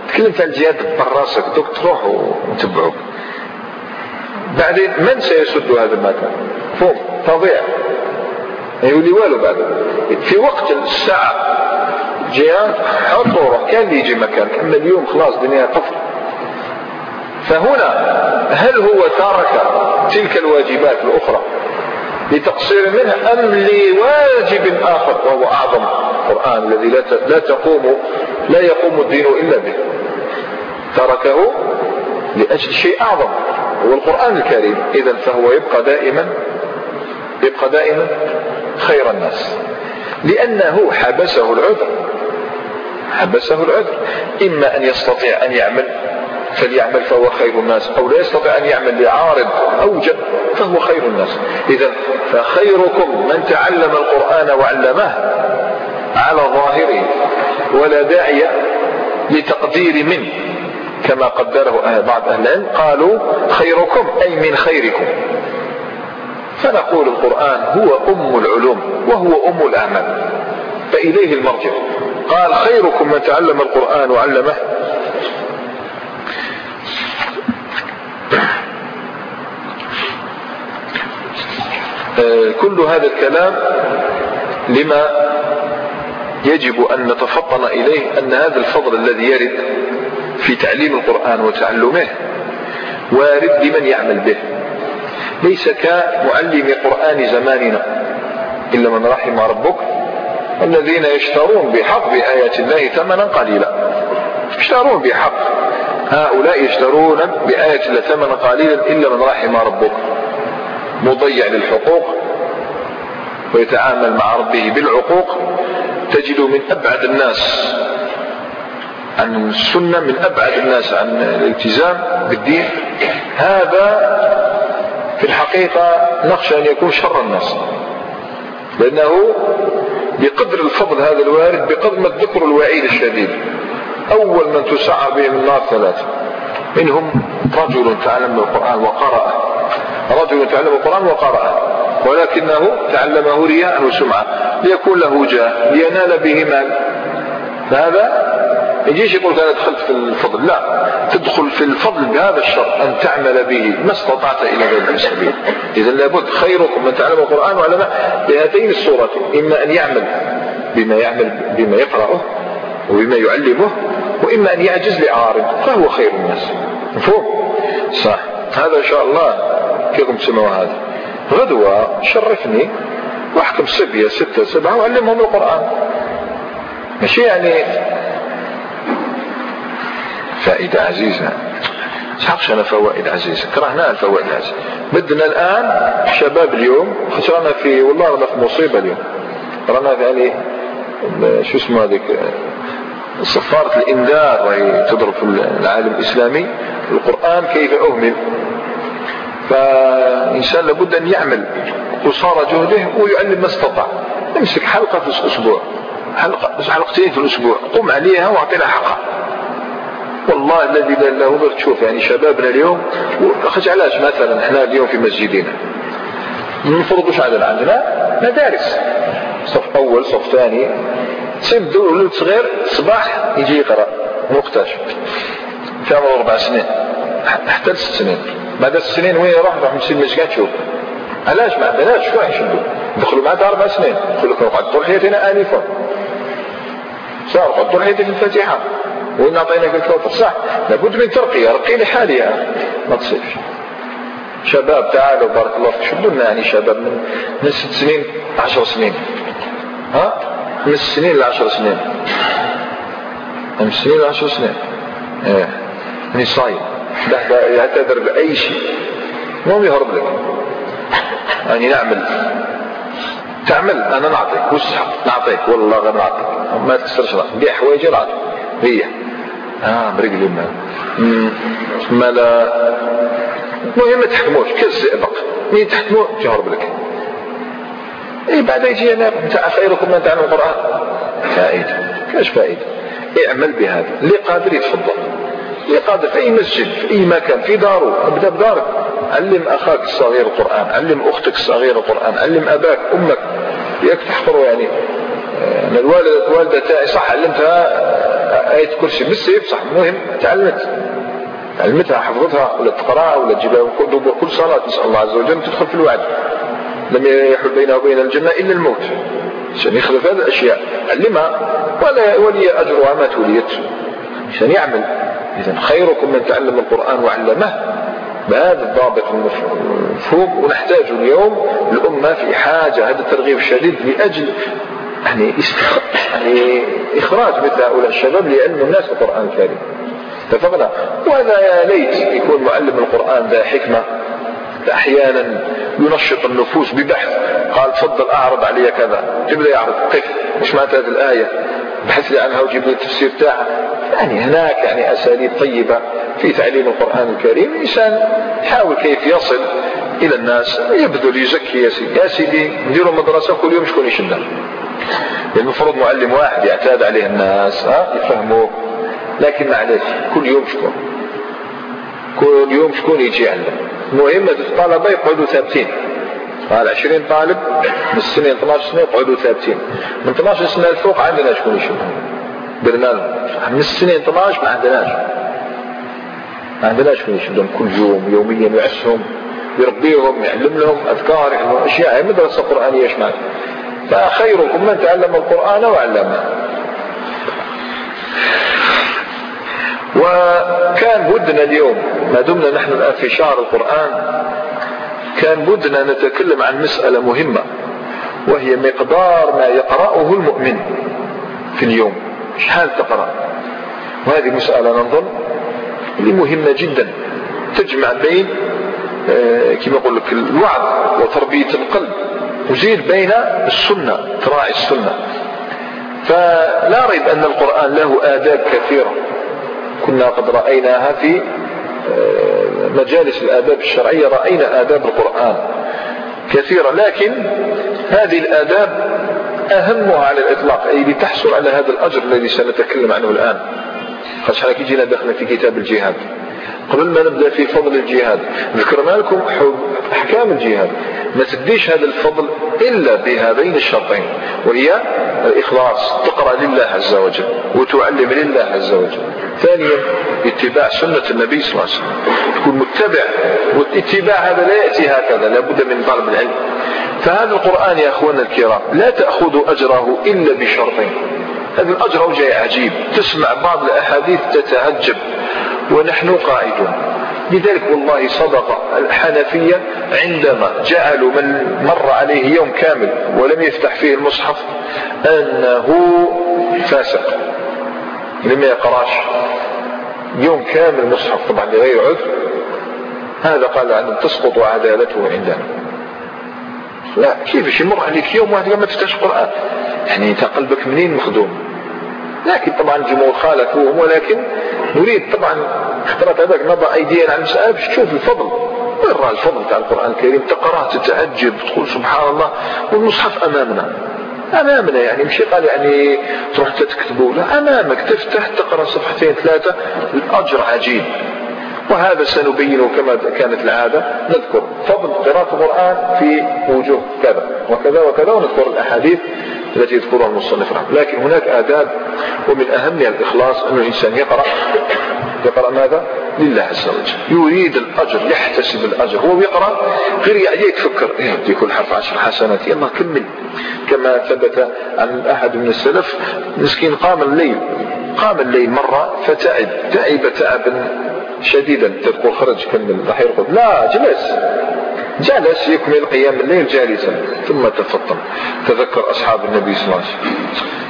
A: تكلمت عن الجهاد براسك دوك تروح وتبعوك بعدين من سيسد هذا المكان فوق تضيع يولي والو بعد. في وقت الساعة جهاد حط كان اللي يجي مكانك أما اليوم خلاص الدنيا طفل فهنا هل هو ترك تلك الواجبات الأخرى لتقصير منها أم لواجب آخر وهو أعظم القرآن الذي لا تقوم لا يقوم الدين إلا به. تركه لأجل شيء أعظم. هو القرآن الكريم. إذا فهو يبقى دائما يبقى دائما خير الناس. لأنه حبسه العذر. حبسه العذر. إما أن يستطيع أن يعمل فليعمل فهو خير الناس أو لا يستطيع أن يعمل لعارض أوجب فهو خير الناس. إذا فخيركم من تعلم القرآن وعلمه على ظاهره ولا داعي لتقدير منه كما قدره بعض أهل العلم. قالوا خيركم أي من خيركم. فنقول القرآن هو أم العلوم وهو أم الأعمال. فإليه المرجع. قال خيركم من تعلم القرآن وعلمه. آه، كل هذا الكلام لما يجب أن نتفطن إليه أن هذا الفضل الذي يرد في تعليم القرآن وتعلمه وارد لمن يعمل به. ليس كمعلم قرآن زماننا إلا من رحم ربك الذين يشترون بحق بآيات الله ثمنا قليلا. يشترون بحق. هؤلاء يشترون بآية الله ثمنا قليلا إلا من رحم ربك. مضيع للحقوق ويتعامل مع ربه بالعقوق. تجد من أبعد الناس عن السنة من أبعد الناس عن الالتزام بالدين. هذا في الحقيقة نخشى أن يكون شر الناس. لأنه بقدر الفضل هذا الوارد بقدر ما تذكر الوعيد الشديد. أول من تسعى بهم النار ثلاثة. منهم رجل تعلم القرآن وقرأه رجل تعلم القرآن وقرأه ولكنه تعلمه رياء وسمعة. ليكون له جاه لينال به مال. فهذا يجيش يقول أنا دخلت في الفضل. لا تدخل في الفضل بهذا الشرط أن تعمل به ما استطعت إلى غير السبيل اذا لابد خيركم من تعلم القرآن وعلم بهاتين الصورتين. إما أن يعمل بما يعمل بما يقرأه وبما يعلمه وإما أن يعجز لعارض فهو خير الناس. مفهوم؟ صح. هذا إن شاء الله كيفكم تسمعوا هذا. غدوة شرفني وأحكم صبية ستة سبعة وعلمهم القرآن. ماشي يعني فائدة عزيزة سحقش أنا فوائد عزيزة كرهنا الفوائد العزيزة. بدنا الآن شباب اليوم خسرنا في والله رانا في مصيبة اليوم. رانا يعني شو اسمه هذيك صفارة الإنذار وهي تضرب في العالم الإسلامي. القرآن كيف أهمل؟ فالإنسان لابد أن يعمل. قصارى جهده ويعلم ما استطاع. امسك حلقة في الأسبوع. حلقة حلقتين في الأسبوع. قم عليها واعطي لها حقها والله الذي لا له غير تشوف يعني شبابنا اليوم خش علاش مثلا إحنا اليوم في مسجدنا؟ ما نفرضوش عدد عندنا؟ مدارس. صف أول صف ثاني. تبدو ولد صغير صباح يجي يقرأ وقتاش في عمره أربع سنين. حتى ست سنين. بعد ست سنين وين يروح؟ نروح نمشي المسجد تشوف علاش ما عندناش شو يشدوا؟ دخلوا معنا أربع سنين. يقول لك قعد طول حياتنا انفا. صار قعد طول حياتي في الفاتحة. وإن أعطيناك الكوثر صح لابد من ترقية رقي لحالها. ما تصيرش شباب تعالوا بارك الله فيك. لنا يعني شباب؟ من من ست سنين عشر سنين. ها؟ من السنين لعشر سنين. من السنين لعشر سنين. إيه. يعني صايم يعتذر بأي شيء. مو يهرب لك. يعني نعمل. تعمل أنا نعطيك. وش نعطيك. والله غير نعطيك. ما تكسرش راسك. بيع حوايجي نعطيك هي آه برجل ما ما لا المهم ما تحكموش كالزئبق مين تحكموا جهر لك اي بعد يجي أنا بتاع خيركم من تعلم القرآن. فائدة. كاش فائدة؟ اعمل بهذا. اللي قادر يتفضل. اللي قادر في أي مسجد في أي مكان في داره ابدأ بدارك. علم أخاك الصغير القرآن علم أختك الصغيرة القرآن علم أباك أمك. ياك تحفروا يعني. أنا الوالده الوالده تاعي صح علمتها. آية كرسي بالسيف صح. المهم تعلمت. علمتها حفظتها ولا تقراها ولا تجيبها كل صلاة نسأل الله عز وجل تدخل في الوعد. لم يحل بينها وبين الجنة إلا الموت. عشان يخلف هذه الأشياء. علمها ولا ولي أجرها ما توليت. عشان يعمل. إذا خيركم من تعلم القرآن وعلمه. بهذا الضابط المفهوم ونحتاج اليوم الأمة في حاجة. هذا الترغيب الشديد لأجل يعني يعني إخراج مثل هؤلاء الشباب لعلم الناس القرآن الكريم. اتفقنا؟ وهذا يا ليت يكون معلم القرآن ذا حكمة أحيانا ينشط النفوس ببحث. قال تفضل أعرض علي كذا. تبدأ يعرض كيف مش معنى هذه الآية؟ بحث لي عنها وجيب لي التفسير تاعها يعني هناك يعني أساليب طيبة في تعليم القرآن الكريم. الإنسان يحاول كيف يصل إلى الناس. يبذل يزكي يا سيدي. يا سيدي نديروا مدرسة كل يوم شكون يشدها؟ المفروض معلم واحد يعتاد عليه الناس ها؟ يفهموه. لكن معلش كل يوم شكون؟ كل يوم شكون يجي يعلم المهم الطلبة يقعدوا ثابتين. قال 20 طالب من السنين 12 سنة يقعدوا ثابتين. من 12 سنة الفوق عندنا شكون يشوف درنا لهم من السنين 12 ما عندناش. ما عندناش شكون يشدهم كل يوم يوميا يعسهم يربيهم يعلم لهم أذكار يعلم أشياء. مدرسة قرآنية معنى؟ فخيركم من تعلم القرآن وعلمه. وكان بدنا اليوم ما دمنا نحن الآن في شهر القرآن كان بدنا نتكلم عن مسألة مهمة وهي مقدار ما يقرأه المؤمن في اليوم. شحال تقرأ؟ وهذه مسألة نظن اللي مهمة جدا. تجمع بين آه، كما يقول لك الوعظ وتربية القلب. وزيد بين السنة تراعي السنة. فلا ريب أن القرآن له آداب كثيرة. كنا قد رأيناها في آه، مجالس الآداب الشرعية رأينا آداب القرآن كثيرة. لكن هذه الآداب أهمها على الإطلاق أي لتحصل على هذا الأجر الذي سنتكلم عنه الآن. خاصة كي جينا دخلنا في كتاب الجهاد. قبل ما نبدأ في فضل الجهاد ذكرنا لكم أحكام الجهاد. ما تديش هذا الفضل إلا بهذين الشرطين وهي الإخلاص تقرأ لله عز وجل وتعلم لله عز وجل. ثانيا اتباع سنة النبي صلى الله عليه وسلم. تكون متبع والاتباع هذا لا يأتي هكذا لابد من طلب العلم. فهذا القرآن يا أخوانا الكرام لا تأخذوا أجره إلا بشرطين. هذا الأجر جاي عجيب. تسمع بعض الأحاديث تتعجب. ونحن قائدون. لذلك والله صدق الحنفية عندما جعلوا من مر عليه يوم كامل ولم يفتح فيه المصحف أنه فاسق. لم يقراش. يوم كامل مصحف طبعا لغير عذر. هذا قال عنه تسقط عدالته عندنا. لا كيفاش يمر عليك يوم واحد ما تفتحش قرآن يعني انت قلبك منين مخدوم؟ لكن طبعا الجمهور خالفوهم ولكن نريد طبعا اخترت هذاك نضع أيدينا على المسألة باش تشوف الفضل. وين راه الفضل تاع القرآن الكريم؟ تقراه تتعجب تقول سبحان الله والمصحف أمامنا. أمامنا يعني مش قال يعني تروح تكتبه لا أمامك تفتح تقرأ صفحتين ثلاثة الأجر عجيب. وهذا سنبينه كما كانت العادة. نذكر فضل قراءة القرآن في وجوه كذا وكذا وكذا ونذكر الأحاديث. التي يذكرها المصنف رحمه لكن هناك آداب ومن أهمها الإخلاص أن الإنسان يقرأ. يقرأ ماذا؟ لله عز وجل. يريد الأجر يحتسب الأجر. هو يقرأ غير يتفكر إيه كل حرف عشر حسنات. يلا كمل. كما ثبت عن أحد من السلف مسكين قام الليل. قام الليل مرة فتعب. تعب تعبا شديدا. تقول خرج كمل. لا جلس. جلس يكمل قيام الليل جالسا ثم تفطن تذكر أصحاب النبي صلى الله عليه وسلم.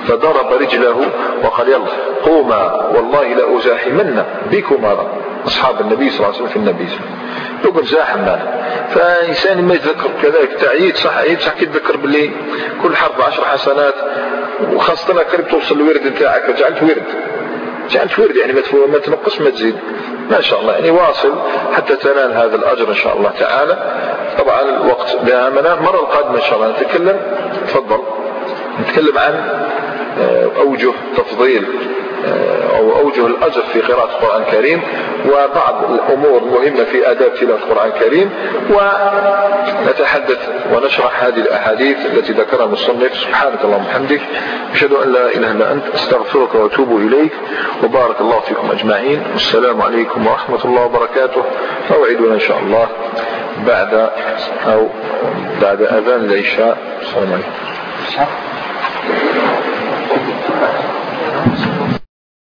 A: فضرب رجله وقال يلا قوما والله لأزاحمن بكما. أصحاب النبي صلى الله عليه وسلم في النبي صلى الله عليه وسلم. زاحم ماله فإنسان ما يتذكر كذلك. تعيد صح عيد صح يتذكر باللي كل حرف عشر حسنات وخاصة قريب توصل الورد نتاعك. جعلت ورد. جعلت ورد يعني ما تنقص ما تزيد. ما شاء الله. يعني واصل حتى تنال هذا الأجر إن شاء الله تعالى. طبعا الوقت دامنا المرة القادمة إن شاء الله. نتكلم. تفضل. نتكلم عن آه، أوجه تفضيل. أو أوجه الأجر في قراءة القرآن الكريم وبعض الأمور المهمة في آداب تلاوة القرآن الكريم ونتحدث ونشرح هذه الأحاديث التي ذكرها المصنف. سبحانك اللهم وبحمدك أشهد أن لا إله إلا أنت أستغفرك وأتوب إليك وبارك الله فيكم أجمعين. والسلام عليكم ورحمة الله وبركاته. موعدنا إن شاء الله بعد أو بعد أذان العشاء. السلام عليكم.